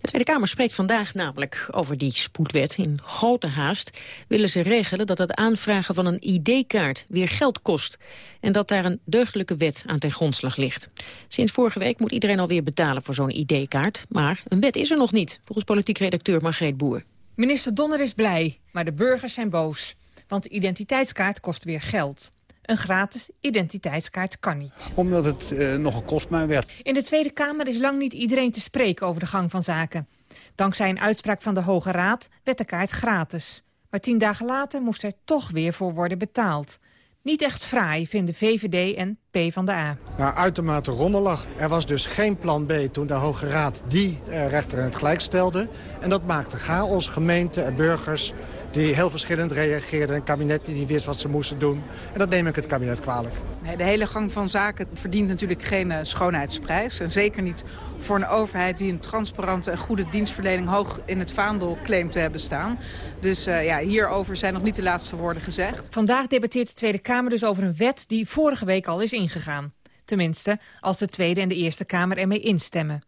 De Tweede Kamer spreekt vandaag namelijk over die spoedwet. In grote haast willen ze regelen dat het aanvragen van een ID-kaart weer geld kost. En dat daar een deugdelijke wet aan ten grondslag ligt. Sinds vorige week moet iedereen alweer betalen voor zo'n ID-kaart. Maar een wet is er nog niet, volgens politiek redacteur Margreet Boer. Minister Donner is blij, maar de burgers zijn boos. Want de identiteitskaart kost weer geld. Een gratis identiteitskaart kan niet. Omdat het uh, nogal kostbaar werd. In de Tweede Kamer is lang niet iedereen te spreken over de gang van zaken. Dankzij een uitspraak van de Hoge Raad werd de kaart gratis. Maar tien dagen later moest er toch weer voor worden betaald. Niet echt fraai, vinden VVD en PvdA. Nou, uitermate rommelig. Er was dus geen plan B toen de Hoge Raad die uh, rechter in het gelijk stelde. En dat maakte chaos, gemeenten en burgers die heel verschillend reageerden. Een kabinet die niet wist wat ze moesten doen. En dat neem ik het kabinet kwalijk. Nee, de hele gang van zaken verdient natuurlijk geen uh, schoonheidsprijs. En zeker niet voor een overheid die een transparante en goede dienstverlening hoog in het vaandel claimt te hebben staan. Dus uh, ja, hierover zijn nog niet de laatste woorden gezegd. Vandaag debatteert de Tweede Kamer dus over een wet die vorige week al is ingegaan. Tenminste, als de Tweede en de Eerste Kamer ermee instemmen.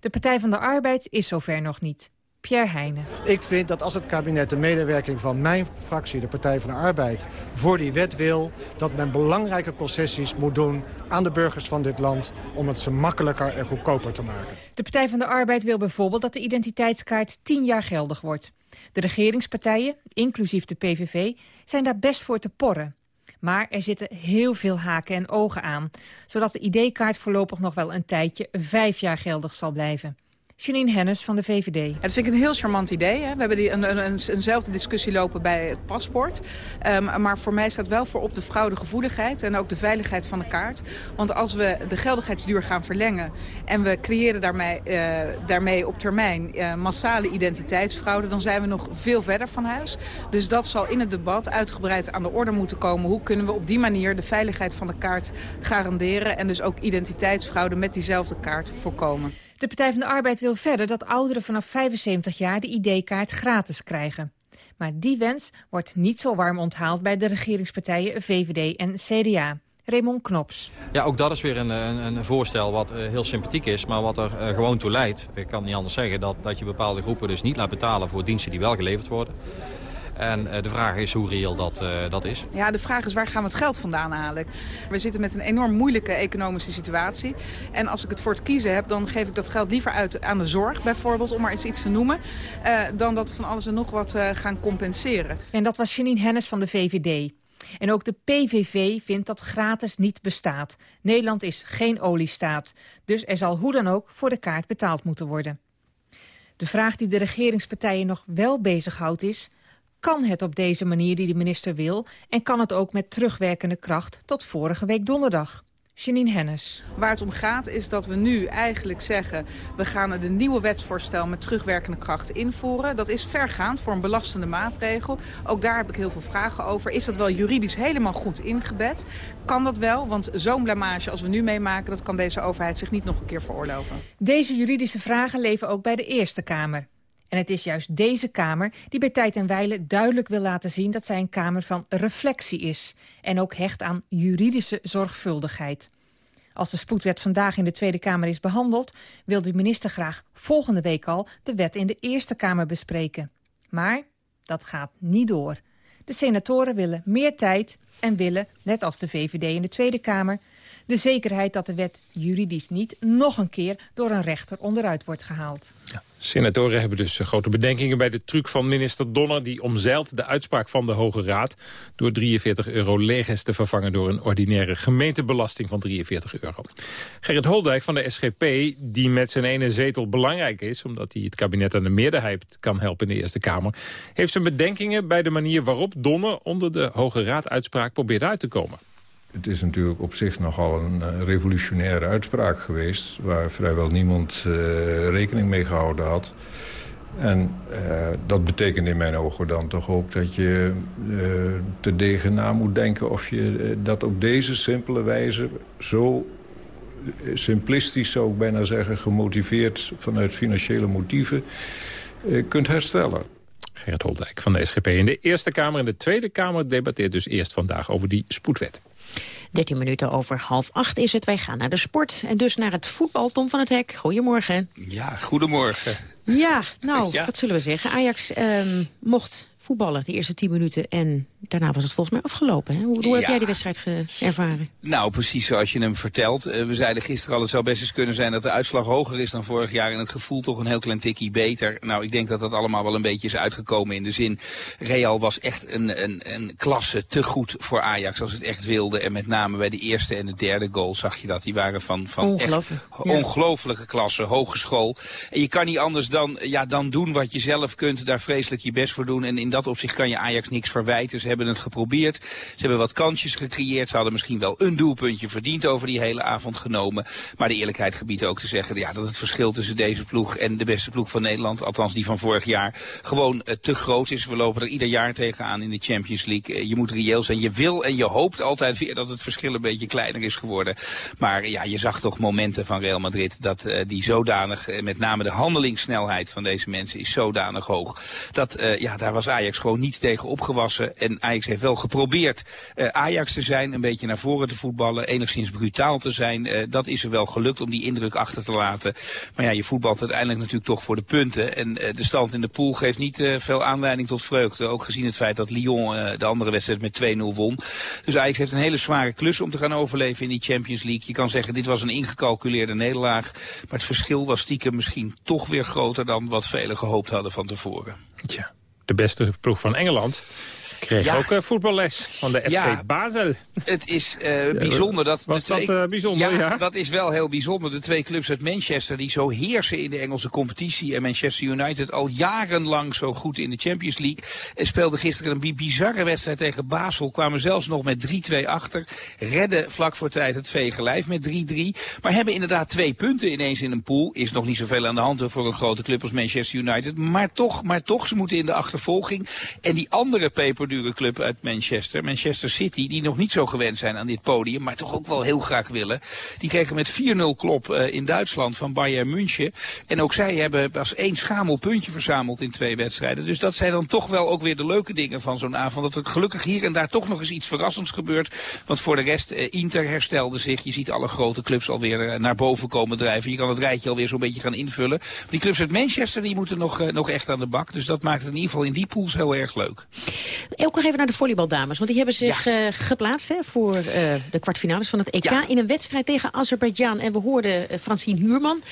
De Partij van de Arbeid is zover nog niet. Pierre Heijnen. Ik vind dat als het kabinet de medewerking van mijn fractie, de Partij van de Arbeid, voor die wet wil, dat men belangrijke concessies moet doen aan de burgers van dit land om het ze makkelijker en goedkoper te maken. De Partij van de Arbeid wil bijvoorbeeld dat de identiteitskaart 10 jaar geldig wordt. De regeringspartijen, inclusief de PVV, zijn daar best voor te porren. Maar er zitten heel veel haken en ogen aan, zodat de ID-kaart voorlopig nog wel een tijdje vijf jaar geldig zal blijven. Janine Hennis van de VVD. dat vind ik een heel charmant idee. Hè. We hebben die, een, een, eenzelfde discussie lopen bij het paspoort. Um, maar voor mij staat wel voorop de fraudegevoeligheid en ook de veiligheid van de kaart. Want als we de geldigheidsduur gaan verlengen en we creëren daarmee, uh, daarmee op termijn uh, massale identiteitsfraude... dan zijn we nog veel verder van huis. Dus dat zal in het debat uitgebreid aan de orde moeten komen. Hoe kunnen we op die manier de veiligheid van de kaart garanderen... en dus ook identiteitsfraude met diezelfde kaart voorkomen. De Partij van de Arbeid wil verder dat ouderen vanaf 75 jaar de ID-kaart gratis krijgen. Maar die wens wordt niet zo warm onthaald bij de regeringspartijen VVD en CDA. Raymond Knops. Ja, ook dat is weer een, een, een voorstel wat uh, heel sympathiek is, maar wat er uh, gewoon toe leidt. Ik kan niet anders zeggen dat, dat je bepaalde groepen dus niet laat betalen voor diensten die wel geleverd worden. En uh, de vraag is hoe reëel dat, uh, dat is. Ja, de vraag is waar gaan we het geld vandaan halen? We zitten met een enorm moeilijke economische situatie. En als ik het voor het kiezen heb, dan geef ik dat geld liever uit aan de zorg bijvoorbeeld, om maar eens iets te noemen. Uh, dan dat we van alles en nog wat gaan compenseren. En dat was Janine Hennis van de VVD. En ook de PVV vindt dat gratis niet bestaat. Nederland is geen oliestaat. Dus er zal hoe dan ook voor de kaart betaald moeten worden. De vraag die de regeringspartijen nog wel bezighoudt is... Kan het op deze manier die de minister wil... en kan het ook met terugwerkende kracht tot vorige week donderdag? Janine Hennis. Waar het om gaat is dat we nu eigenlijk zeggen... we gaan de nieuwe wetsvoorstel met terugwerkende kracht invoeren. Dat is vergaand voor een belastende maatregel. Ook daar heb ik heel veel vragen over. Is dat wel juridisch helemaal goed ingebed? Kan dat wel? Want zo'n blamage als we nu meemaken... dat kan deze overheid zich niet nog een keer veroorloven. Deze juridische vragen leven ook bij de Eerste Kamer. En het is juist deze Kamer die bij tijd en wijle duidelijk wil laten zien... dat zij een Kamer van reflectie is en ook hecht aan juridische zorgvuldigheid. Als de spoedwet vandaag in de Tweede Kamer is behandeld... wil de minister graag volgende week al de wet in de Eerste Kamer bespreken. Maar dat gaat niet door. De senatoren willen meer tijd en willen, net als de VVD in de Tweede Kamer... de zekerheid dat de wet juridisch niet nog een keer door een rechter onderuit wordt gehaald. Senatoren hebben dus eh, grote bedenkingen bij de truc van minister Donner... die omzeilt de uitspraak van de Hoge Raad... door 43 euro leges te vervangen door een ordinaire gemeentebelasting van 43 euro. Gerrit Holdijk van de SGP, die met zijn ene zetel belangrijk is... omdat hij het kabinet aan de meerderheid kan helpen in de Eerste Kamer... heeft zijn bedenkingen bij de manier waarop Donner onder de Hoge Raad uitspraak probeert uit te komen. Het is natuurlijk op zich nogal een uh, revolutionaire uitspraak geweest... waar vrijwel niemand uh, rekening mee gehouden had. En uh, dat betekent in mijn ogen dan toch ook dat je te degen na moet denken... of je dat op deze simpele wijze zo simplistisch, zou ik bijna zeggen... gemotiveerd vanuit financiële motieven kunt herstellen. Gerrit Holdijk van de SGP in de Eerste Kamer. En de Tweede Kamer debatteert dus eerst vandaag over die spoedwet. 13 minuten over half acht is het. Wij gaan naar de sport en dus naar het voetbal. Tom van het Hek, goedemorgen. Ja, goedemorgen. Ja, nou, ja. wat zullen we zeggen? Ajax um, mocht voetballen, de eerste tien minuten. En daarna was het volgens mij afgelopen. Hè? Hoe, hoe ja. heb jij die wedstrijd ervaren? Nou, precies zoals je hem vertelt. Uh, we zeiden gisteren al, het zou best eens kunnen zijn dat de uitslag hoger is dan vorig jaar. En het gevoel toch een heel klein tikkie beter. Nou, ik denk dat dat allemaal wel een beetje is uitgekomen in de zin. Real was echt een, een, een klasse te goed voor Ajax als het echt wilde. En met name bij de eerste en de derde goal zag je dat. Die waren van, van echt ja. ongelooflijke klasse, hogeschool. En je kan niet anders dan, ja, dan doen wat je zelf kunt. Daar vreselijk je best voor doen. En in dat opzicht kan je Ajax niks verwijten. Ze hebben het geprobeerd. Ze hebben wat kansjes gecreëerd. Ze hadden misschien wel een doelpuntje verdiend over die hele avond genomen. Maar de eerlijkheid gebiedt ook te zeggen ja, dat het verschil tussen deze ploeg en de beste ploeg van Nederland, althans die van vorig jaar, gewoon uh, te groot is. We lopen er ieder jaar tegenaan in de Champions League. Uh, je moet reëel zijn. Je wil en je hoopt altijd weer dat het verschil een beetje kleiner is geworden. Maar ja, je zag toch momenten van Real Madrid dat die zodanig, met name de handelingssnelheid van deze mensen is zodanig hoog. Dat ja, daar was Ajax Ajax gewoon niet tegen opgewassen. En Ajax heeft wel geprobeerd Ajax te zijn, een beetje naar voren te voetballen, enigszins brutaal te zijn. dat is er wel gelukt om die indruk achter te laten. Maar ja, je voetbalt uiteindelijk natuurlijk toch voor de punten. En de stand in de pool geeft niet veel aanleiding tot vreugde. Ook gezien het feit dat Lyon de andere wedstrijd met 2-0 won. Dus Ajax heeft een hele zware klus om te gaan overleven in die Champions League. Je kan zeggen, dit was een ingecalculeerde nederlaag. Maar het verschil was stiekem misschien toch weer groter dan wat velen gehoopt hadden van tevoren. Tja, de beste ploeg van Engeland kreeg ook uh, voetballes van de FC ja, Basel. Het is uh, bijzonder dat... Was twee, dat uh, bijzonder, ja, ja, dat is wel heel bijzonder. De twee clubs uit Manchester die zo heersen in de Engelse competitie... en Manchester United al jarenlang zo goed in de Champions League... En speelden gisteren een bizarre wedstrijd tegen Basel. Kwamen zelfs nog met 3-2 achter. Redden vlak voor tijd het vege lijf met 3-3. Maar hebben inderdaad twee punten ineens in een pool. Is nog niet zoveel aan de hand voor een grote club als Manchester United. Maar toch, maar toch, ze moeten in de achtervolging. En die andere peper dure club uit Manchester, Manchester City, die nog niet zo gewend zijn aan dit podium, maar toch ook wel heel graag willen. Die kregen met 4-0 klop uh, in Duitsland van Bayern München. En ook zij hebben pas één schamel puntje verzameld in twee wedstrijden. Dus dat zijn dan toch wel ook weer de leuke dingen van zo'n avond. Dat er gelukkig hier en daar toch nog eens iets verrassends gebeurt. Want voor de rest, uh, Inter herstelde zich. Je ziet alle grote clubs alweer uh, naar boven komen drijven. Je kan het rijtje alweer zo'n beetje gaan invullen. Maar die clubs uit Manchester, die moeten nog, nog echt aan de bak. Dus dat maakt het in ieder geval in die pools heel erg leuk. Ook nog even naar de volleybaldames. Want die hebben zich eh, geplaatst hè, voor uh, de kwartfinales van het EK... in een wedstrijd tegen Azerbeidzjan. En we hoorden uh, Francine Huurman.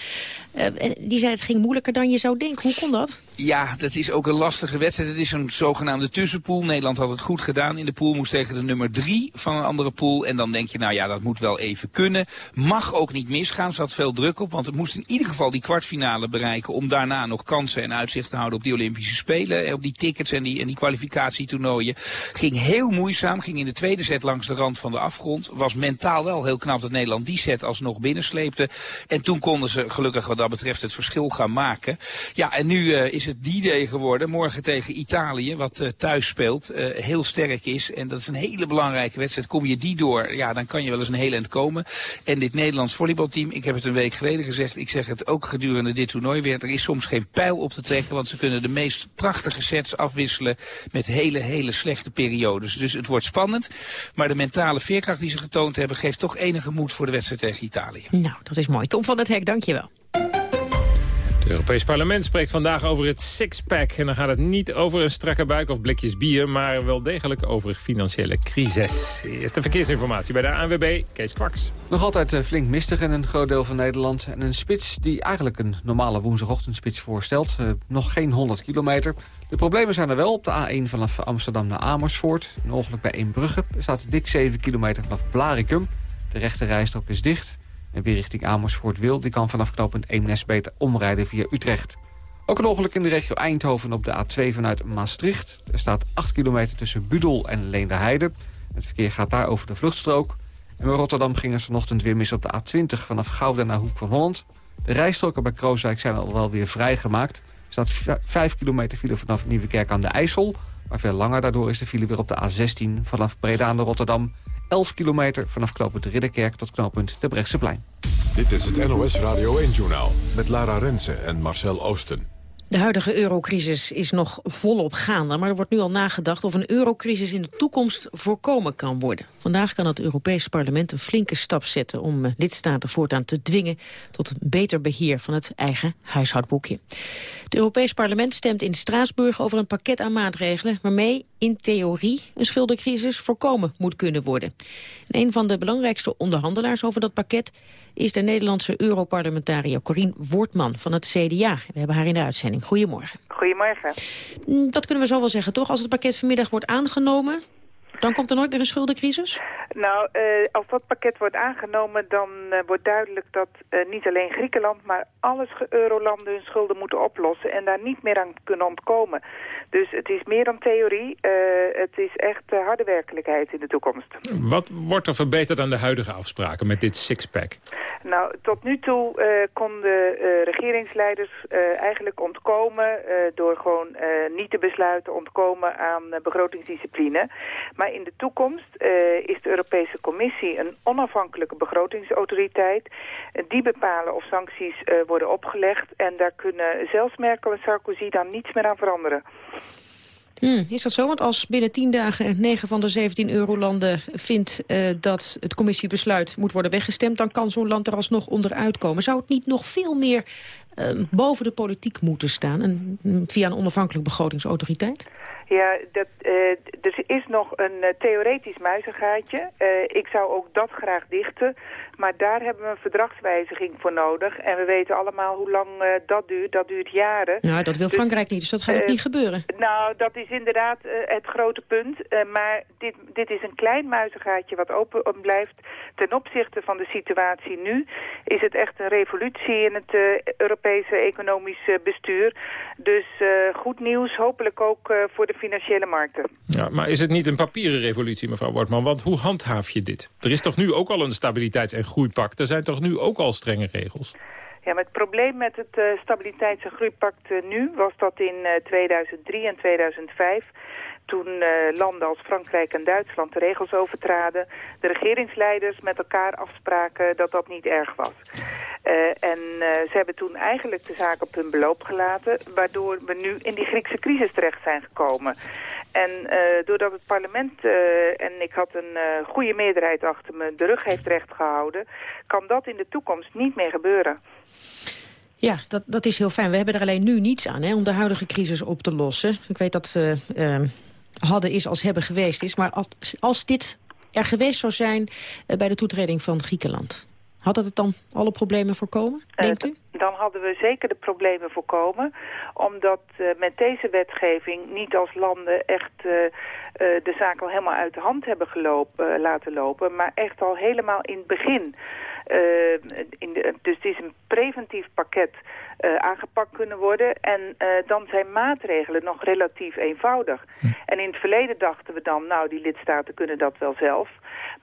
Die zei het ging moeilijker dan je zou denken. Hoe kon dat? Ja, dat is ook een lastige wedstrijd. Het is een zogenaamde tussenpool. Nederland had het goed gedaan in de pool. Moest tegen de nummer drie van een andere pool. En dan denk je, nou ja, dat moet wel even kunnen. Mag ook niet misgaan. Zat veel druk op. Want het moest in ieder geval die kwartfinale bereiken... om daarna nog kansen en uitzicht te houden op die Olympische Spelen. Op die tickets en die, en die kwalificatietoernooien. Ging heel moeizaam. Ging in de tweede set langs de rand van de afgrond. Was mentaal wel heel knap dat Nederland die set alsnog binnensleepte. En toen konden ze gelukkig wat dat betreft het verschil gaan maken. Ja, en nu uh, is het die day geworden. Morgen tegen Italië, wat uh, thuis speelt. Uh, heel sterk is. En dat is een hele belangrijke wedstrijd. Kom je die door, ja, dan kan je wel eens een heel eind komen. En dit Nederlands volleybalteam, ik heb het een week geleden gezegd. Ik zeg het ook gedurende dit toernooi weer. Er is soms geen pijl op te trekken. Want ze kunnen de meest prachtige sets afwisselen met hele, hele slechte periodes. Dus het wordt spannend. Maar de mentale veerkracht die ze getoond hebben... geeft toch enige moed voor de wedstrijd tegen Italië. Nou, dat is mooi. Tom van het Hek, dankjewel. Het Europees Parlement spreekt vandaag over het sixpack. En dan gaat het niet over een strakke buik of blikjes bier... maar wel degelijk over financiële crisis. Eerste verkeersinformatie bij de ANWB, Kees Kwaks. Nog altijd eh, flink mistig in een groot deel van Nederland. En een spits die eigenlijk een normale woensdagochtendspits voorstelt. Uh, nog geen 100 kilometer. De problemen zijn er wel op de A1 vanaf Amsterdam naar Amersfoort. Een ongeluk bij Eembrugge. Staat dik 7 kilometer vanaf Blaricum. De rechte rijstrook is dicht. En weer richting Amersfoort wil, die kan vanaf knooppunt Eemnes beter omrijden via Utrecht. Ook een ongeluk in de regio Eindhoven op de A2 vanuit Maastricht. Er staat 8 kilometer tussen Budel en Leenderheide. Het verkeer gaat daar over de vluchtstrook. En bij Rotterdam ging er vanochtend weer mis op de A20 vanaf Gouda naar Hoek van Holland. De rijstroken bij Krooswijk zijn al wel weer vrijgemaakt. Er staat 5 kilometer file vanaf Nieuwekerk aan de IJssel. Maar veel langer daardoor is de file weer op de A16 vanaf Breda naar Rotterdam. 11 kilometer vanaf knooppunt Ridderkerk tot knooppunt de Brechtseplein. Dit is het NOS Radio 1-journaal met Lara Rensen en Marcel Oosten. De huidige eurocrisis is nog volop gaande, maar er wordt nu al nagedacht of een eurocrisis in de toekomst voorkomen kan worden. Vandaag kan het Europees Parlement een flinke stap zetten om eh, lidstaten voortaan te dwingen tot een beter beheer van het eigen huishoudboekje. Het Europees Parlement stemt in Straatsburg over een pakket aan maatregelen waarmee in theorie een schuldencrisis voorkomen moet kunnen worden. En een van de belangrijkste onderhandelaars over dat pakket is de Nederlandse Europarlementariër Corien Wortman van het CDA. We hebben haar in de uitzending. Goedemorgen. Goedemorgen. Mm, dat kunnen we zo wel zeggen, toch? Als het pakket vanmiddag wordt aangenomen, dan komt er nooit meer een schuldencrisis? Nou, uh, als dat pakket wordt aangenomen, dan uh, wordt duidelijk dat uh, niet alleen Griekenland, maar alle eurolanden hun schulden moeten oplossen en daar niet meer aan kunnen ontkomen. Dus het is meer dan theorie, het is echt harde werkelijkheid in de toekomst. Wat wordt er verbeterd aan de huidige afspraken met dit sixpack? Nou, tot nu toe konden regeringsleiders eigenlijk ontkomen door gewoon niet te besluiten, ontkomen aan begrotingsdiscipline. Maar in de toekomst is de Europese Commissie een onafhankelijke begrotingsautoriteit. Die bepalen of sancties uh, worden opgelegd. En daar kunnen zelfs Merkel en Sarkozy dan niets meer aan veranderen. Hmm, is dat zo? Want als binnen 10 dagen 9 van de 17 eurolanden vindt uh, dat het commissiebesluit moet worden weggestemd, dan kan zo'n land er alsnog onderuit komen. Zou het niet nog veel meer uh, boven de politiek moeten staan en, via een onafhankelijke begrotingsautoriteit? Ja, dat, uh, er is nog een uh, theoretisch muizengaatje. Uh, ik zou ook dat graag dichten. Maar daar hebben we een verdragswijziging voor nodig. En we weten allemaal hoe lang dat duurt. Dat duurt jaren. Nou, dat wil dus, Frankrijk niet, dus dat gaat ook niet gebeuren. Nou, dat is inderdaad het grote punt. maar dit, dit is een klein muizengaatje wat open blijft. Ten opzichte van de situatie nu is het echt een revolutie in het Europese economisch bestuur. Dus goed nieuws, hopelijk ook voor de financiële markten. Ja, maar is het niet een papieren revolutie, mevrouw Wortman? Want hoe handhaaf je dit? Er is toch nu ook al een stabiliteits- en groeipact? Er zijn toch nu ook al strenge regels? Ja, maar het probleem met het uh, stabiliteits- en groeipact uh, nu was dat in uh, 2003 en 2005 toen uh, landen als Frankrijk en Duitsland de regels overtraden... de regeringsleiders met elkaar afspraken dat dat niet erg was. Uh, en uh, ze hebben toen eigenlijk de zaak op hun beloop gelaten... waardoor we nu in die Griekse crisis terecht zijn gekomen. En doordat het parlement, en ik had een goede meerderheid achter me... de rug heeft recht gehouden, kan dat in de toekomst niet meer gebeuren. Ja, dat, dat is heel fijn. We hebben er alleen nu niets aan hè, om de huidige crisis op te lossen. Ik weet dat uh, hadden is als hebben geweest is. Maar als, als dit er geweest zou zijn uh, bij de toetreding van Griekenland... had dat het dan alle problemen voorkomen, denkt u? dan hadden we zeker de problemen voorkomen. Omdat uh, met deze wetgeving niet als landen echt uh, de zaak al helemaal uit de hand hebben gelopen, laten lopen. Maar echt al helemaal in het begin. in de, dus het is een preventief pakket uh, aangepakt kunnen worden. En uh, dan zijn maatregelen nog relatief eenvoudig. Hm. En in het verleden dachten we dan, nou die lidstaten kunnen dat wel zelf.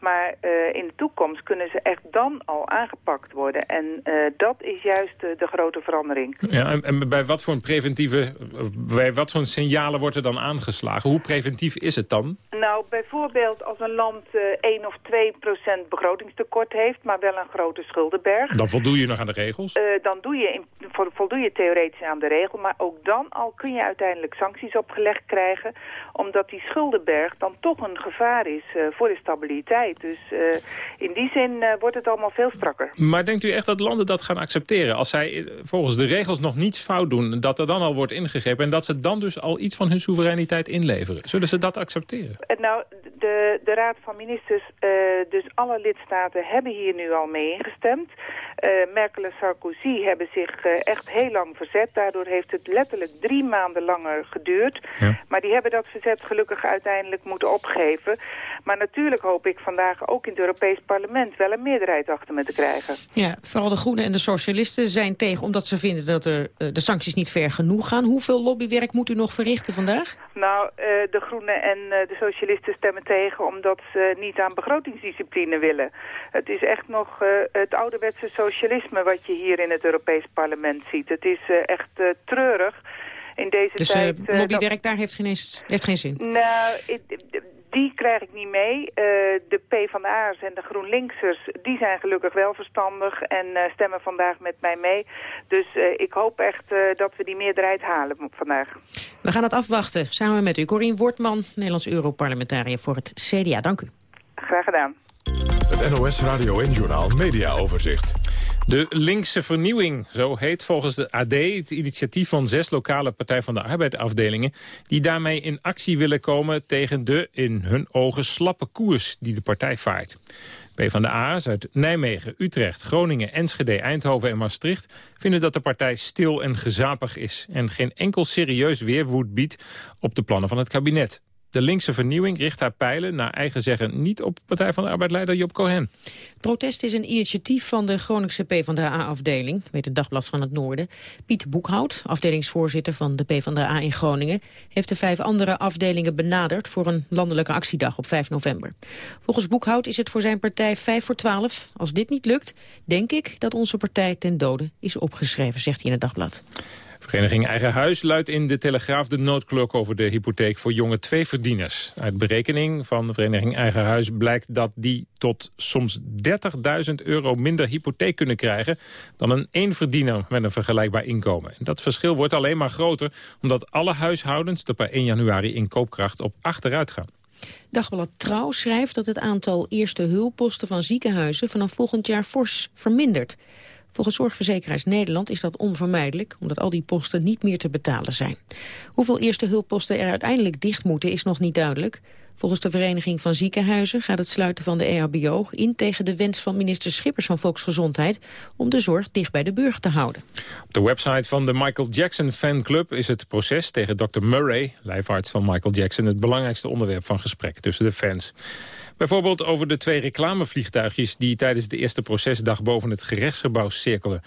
Maar uh, in de toekomst kunnen ze echt dan al aangepakt worden. En dat is juist de grote verandering. Ja, en, en, bij wat voor een preventieve, bij wat voor signalen wordt er dan aangeslagen? Hoe preventief is het dan? Nou, bijvoorbeeld als een land 1 of 2 procent begrotingstekort heeft, maar wel een grote schuldenberg. Dan voldoe je nog aan de regels? dan doe je in, voldoe je theoretisch aan de regel. Maar ook dan al kun je uiteindelijk sancties opgelegd krijgen. Omdat die schuldenberg dan toch een gevaar is voor de stabiliteit. Dus uh, in die zin uh, wordt het allemaal veel strakker. Maar denkt u echt dat landen dat gaan accepteren? Als zij volgens de regels nog niets fout doen, dat er dan al wordt ingegrepen... en dat ze dan dus al iets van hun soevereiniteit inleveren. Zullen ze dat accepteren? Nou, de, de Raad van Ministers, dus alle lidstaten hebben hier nu al mee ingestemd. Merkel en Sarkozy hebben zich echt heel lang verzet. Daardoor heeft het letterlijk drie maanden langer geduurd. Ja. Maar die hebben dat verzet gelukkig uiteindelijk moeten opgeven. Maar natuurlijk hoop ik vandaag ook in het Europees Parlement wel een meerderheid achter me te krijgen. Ja, vooral de Groenen en de Socialisten zijn tegen omdat ze vinden dat er, uh, de sancties niet ver genoeg gaan. Hoeveel lobbywerk moet u nog verrichten vandaag? Nou, uh, de Groenen en uh, de Socialisten stemmen tegen omdat ze niet aan begrotingsdiscipline willen. Het is echt nog het ouderwetse socialisme wat je hier in het Europees Parlement ziet. Het is echt treurig in deze dus, tijd. Dus lobbywerk daar heeft geen, heeft geen zin? Nou, die krijg ik niet mee. Uh, de PvdA'ers en de GroenLinksers, die zijn gelukkig wel verstandig en uh, stemmen vandaag met mij mee. Dus uh, ik hoop echt dat we die meerderheid halen vandaag. We gaan het afwachten, samen met u. Corien Wortman, Nederlands Europarlementariër voor het CDA. Dank u. Graag gedaan. Het NOS Radio en Journaal Media Overzicht. De linkse vernieuwing, zo heet volgens de AD het initiatief van zes lokale Partij van de Arbeid-afdelingen... die daarmee in actie willen komen tegen de, in hun ogen, slappe koers die de partij vaart. PvdA's uit Nijmegen, Utrecht, Groningen, Enschede, Eindhoven en Maastricht... vinden dat de partij stil en gezapig is... en geen enkel serieus weerwoed biedt op de plannen van het kabinet. De linkse vernieuwing richt haar pijlen naar eigen zeggen niet op Partij van de Arbeid-leider Job Cohen. Het protest is een initiatief van de Groningse PvdA-afdeling, weet het Dagblad van het Noorden. Piet Boekhout, afdelingsvoorzitter van de PvdA in Groningen, heeft de vijf andere afdelingen benaderd voor een landelijke actiedag op 5 november. Volgens Boekhout is het voor zijn partij 5 voor 12. Als dit niet lukt, denk ik dat onze partij ten dode is opgeschreven, zegt hij in het Dagblad. Vereniging Eigen Huis luidt in de Telegraaf de noodklok over de hypotheek voor jonge tweeverdieners. Uit berekening van de Vereniging Eigen Huis blijkt dat die tot soms 30.000 euro minder hypotheek kunnen krijgen dan een eenverdiener met een vergelijkbaar inkomen. En dat verschil wordt alleen maar groter omdat alle huishoudens er per 1 januari in koopkracht op achteruit gaan. Dagblad Trouw schrijft dat het aantal eerste hulpposten van ziekenhuizen vanaf volgend jaar fors vermindert. Volgens Zorgverzekeraars Nederland is dat onvermijdelijk, omdat al die posten niet meer te betalen zijn. Hoeveel eerste hulpposten er uiteindelijk dicht moeten is nog niet duidelijk. Volgens de Vereniging van Ziekenhuizen gaat het sluiten van de EHBO in tegen de wens van minister Schippers van Volksgezondheid om de zorg dicht bij de burger te houden. Op de website van de Michael Jackson fanclub is het proces tegen Dr. Murray, lijfarts van Michael Jackson, het belangrijkste onderwerp van gesprek tussen de fans. Bijvoorbeeld over de twee reclamevliegtuigjes die tijdens de eerste procesdag boven het gerechtsgebouw cirkelden.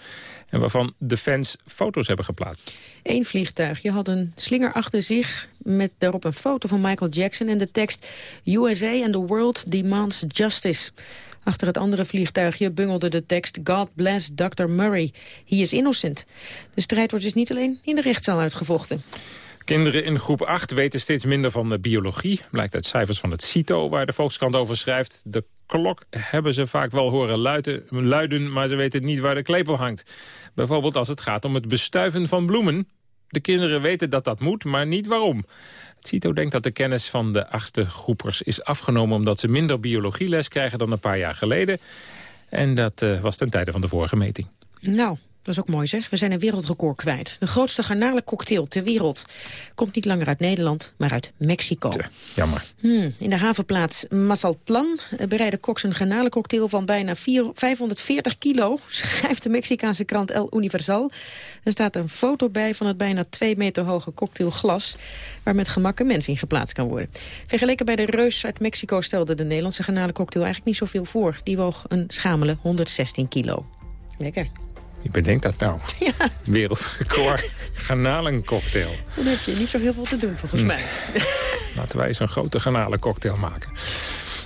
En waarvan de fans foto's hebben geplaatst. Eén vliegtuigje had een slinger achter zich met daarop een foto van Michael Jackson en de tekst USA and the world demands justice. Achter het andere vliegtuigje bungelde de tekst God bless Dr. Murray. He is innocent. De strijd wordt dus niet alleen in de rechtszaal uitgevochten. Kinderen in groep 8 weten steeds minder van de biologie. Blijkt uit cijfers van het CITO, waar de Volkskrant over schrijft. De klok hebben ze vaak wel horen luiden, maar ze weten niet waar de klepel hangt. Bijvoorbeeld als het gaat om het bestuiven van bloemen. De kinderen weten dat dat moet, maar niet waarom. Het CITO denkt dat de kennis van de achtste groepers is afgenomen... omdat ze minder biologieles krijgen dan een paar jaar geleden. En dat uh, was ten tijde van de vorige meting. Nou, dat is ook mooi zeg. We zijn een wereldrecord kwijt. De grootste garnalencocktail ter wereld. Komt niet langer uit Nederland, maar uit Mexico. Jammer. Hmm, in de havenplaats Mazatlan bereiden koks een garnalencocktail van bijna 4, 540 kilo. [laughs] Schrijft de Mexicaanse krant El Universal. Er staat een foto bij van het bijna 2 meter hoge cocktailglas... waar met gemak een mens in geplaatst kan worden. Vergeleken bij de reus uit Mexico stelde de Nederlandse garnalencocktail eigenlijk niet zoveel voor. Die woog een schamele 116 kilo. Lekker. Wie bedenkt dat nou? [laughs] Ja. Wereldrecord garnalencocktail. Dan heb je niet zo heel veel te doen, volgens mij. [laughs] Laten wij eens een grote garnalencocktail maken.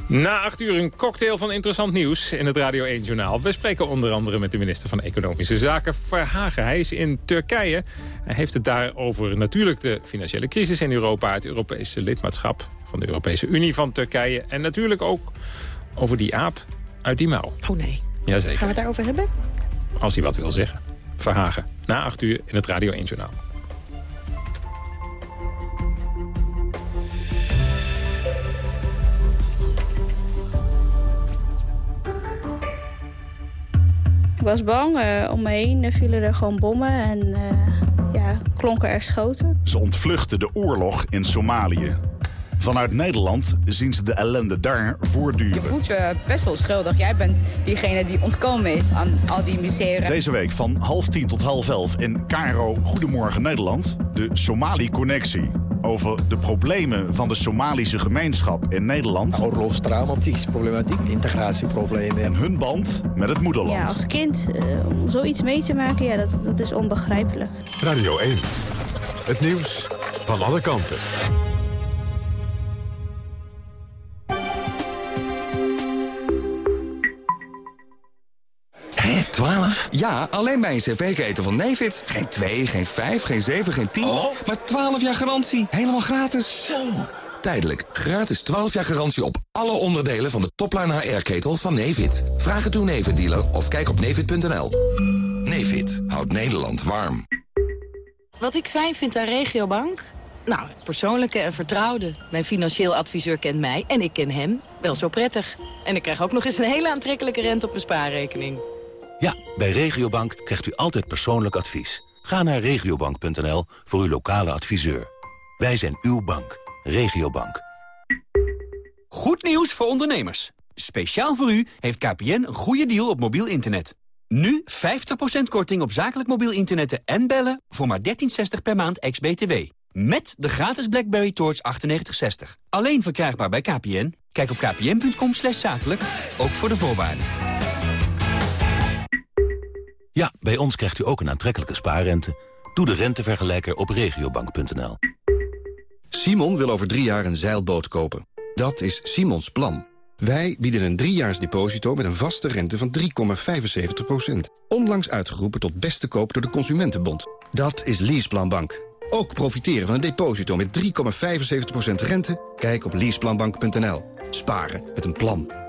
Na acht uur een cocktail van interessant nieuws in het Radio 1-journaal. We spreken onder andere met de minister van Economische Zaken, Verhagen. Hij is in Turkije. Hij heeft het daar over natuurlijk de financiële crisis in Europa... het Europese lidmaatschap van de Europese Unie van Turkije... en natuurlijk ook over die aap uit die mouw. Oh nee. Jazeker. Gaan we het daarover hebben? Als hij wat wil zeggen. Verhagen, na 8 uur in het Radio 1 Journaal. Ik was bang. Uh, om me heen vielen er gewoon bommen en uh, ja, klonken er schoten. Ze ontvluchten de oorlog in Somalië. Vanuit Nederland zien ze de ellende daar voortduren. Je voelt je best wel schuldig. Jij bent diegene die ontkomen is aan al die miseren. Deze week van half tien tot half elf in Caro Goedemorgen Nederland. De Somali-connectie. Over de problemen van de Somalische gemeenschap in Nederland. Oorlogstrauma, psychische problematiek, integratieproblemen. En hun band met het moederland. Ja, als kind uh, om zoiets mee te maken, ja, dat, dat is onbegrijpelijk. Radio 1. Het nieuws van alle kanten. Hé, 12? Ja, alleen bij een cv-keten van Nevid. Geen 2, geen 5, geen 7, geen 10. Maar 12 jaar garantie. Helemaal gratis. Zo. Tijdelijk. Gratis 12 jaar garantie op alle onderdelen van de topline HR-ketel van Nevid. Vraag het uw Nevid-dealer of kijk op nevid.nl. Nevid houdt Nederland warm. Wat ik fijn vind aan Regiobank? Nou, het persoonlijke en vertrouwde. Mijn financieel adviseur kent mij en ik ken hem wel zo prettig. En ik krijg ook nog eens een hele aantrekkelijke rente op mijn spaarrekening. Ja, bij Regiobank krijgt u altijd persoonlijk advies. Ga naar regiobank.nl voor uw lokale adviseur. Wij zijn uw bank. Regiobank. Goed nieuws voor ondernemers. Speciaal voor u heeft KPN een goede deal op mobiel internet. Nu 50% korting op zakelijk mobiel internet en bellen voor maar 13,60 per maand ex-BTW. Met de gratis BlackBerry Torch 9860. Alleen verkrijgbaar bij KPN. Kijk op kpn.com zakelijk, ook voor de voorwaarden. Ja, bij ons krijgt u ook een aantrekkelijke spaarrente. Doe de rentevergelijker op regiobank.nl. Simon wil over drie jaar een zeilboot kopen. Dat is Simons plan. Wij bieden een driejaars deposito met een vaste rente van 3,75%. Onlangs uitgeroepen tot beste koop door de Consumentenbond. Dat is Leaseplanbank. Ook profiteren van een deposito met 3,75% rente? Kijk op leaseplanbank.nl. Sparen met een plan.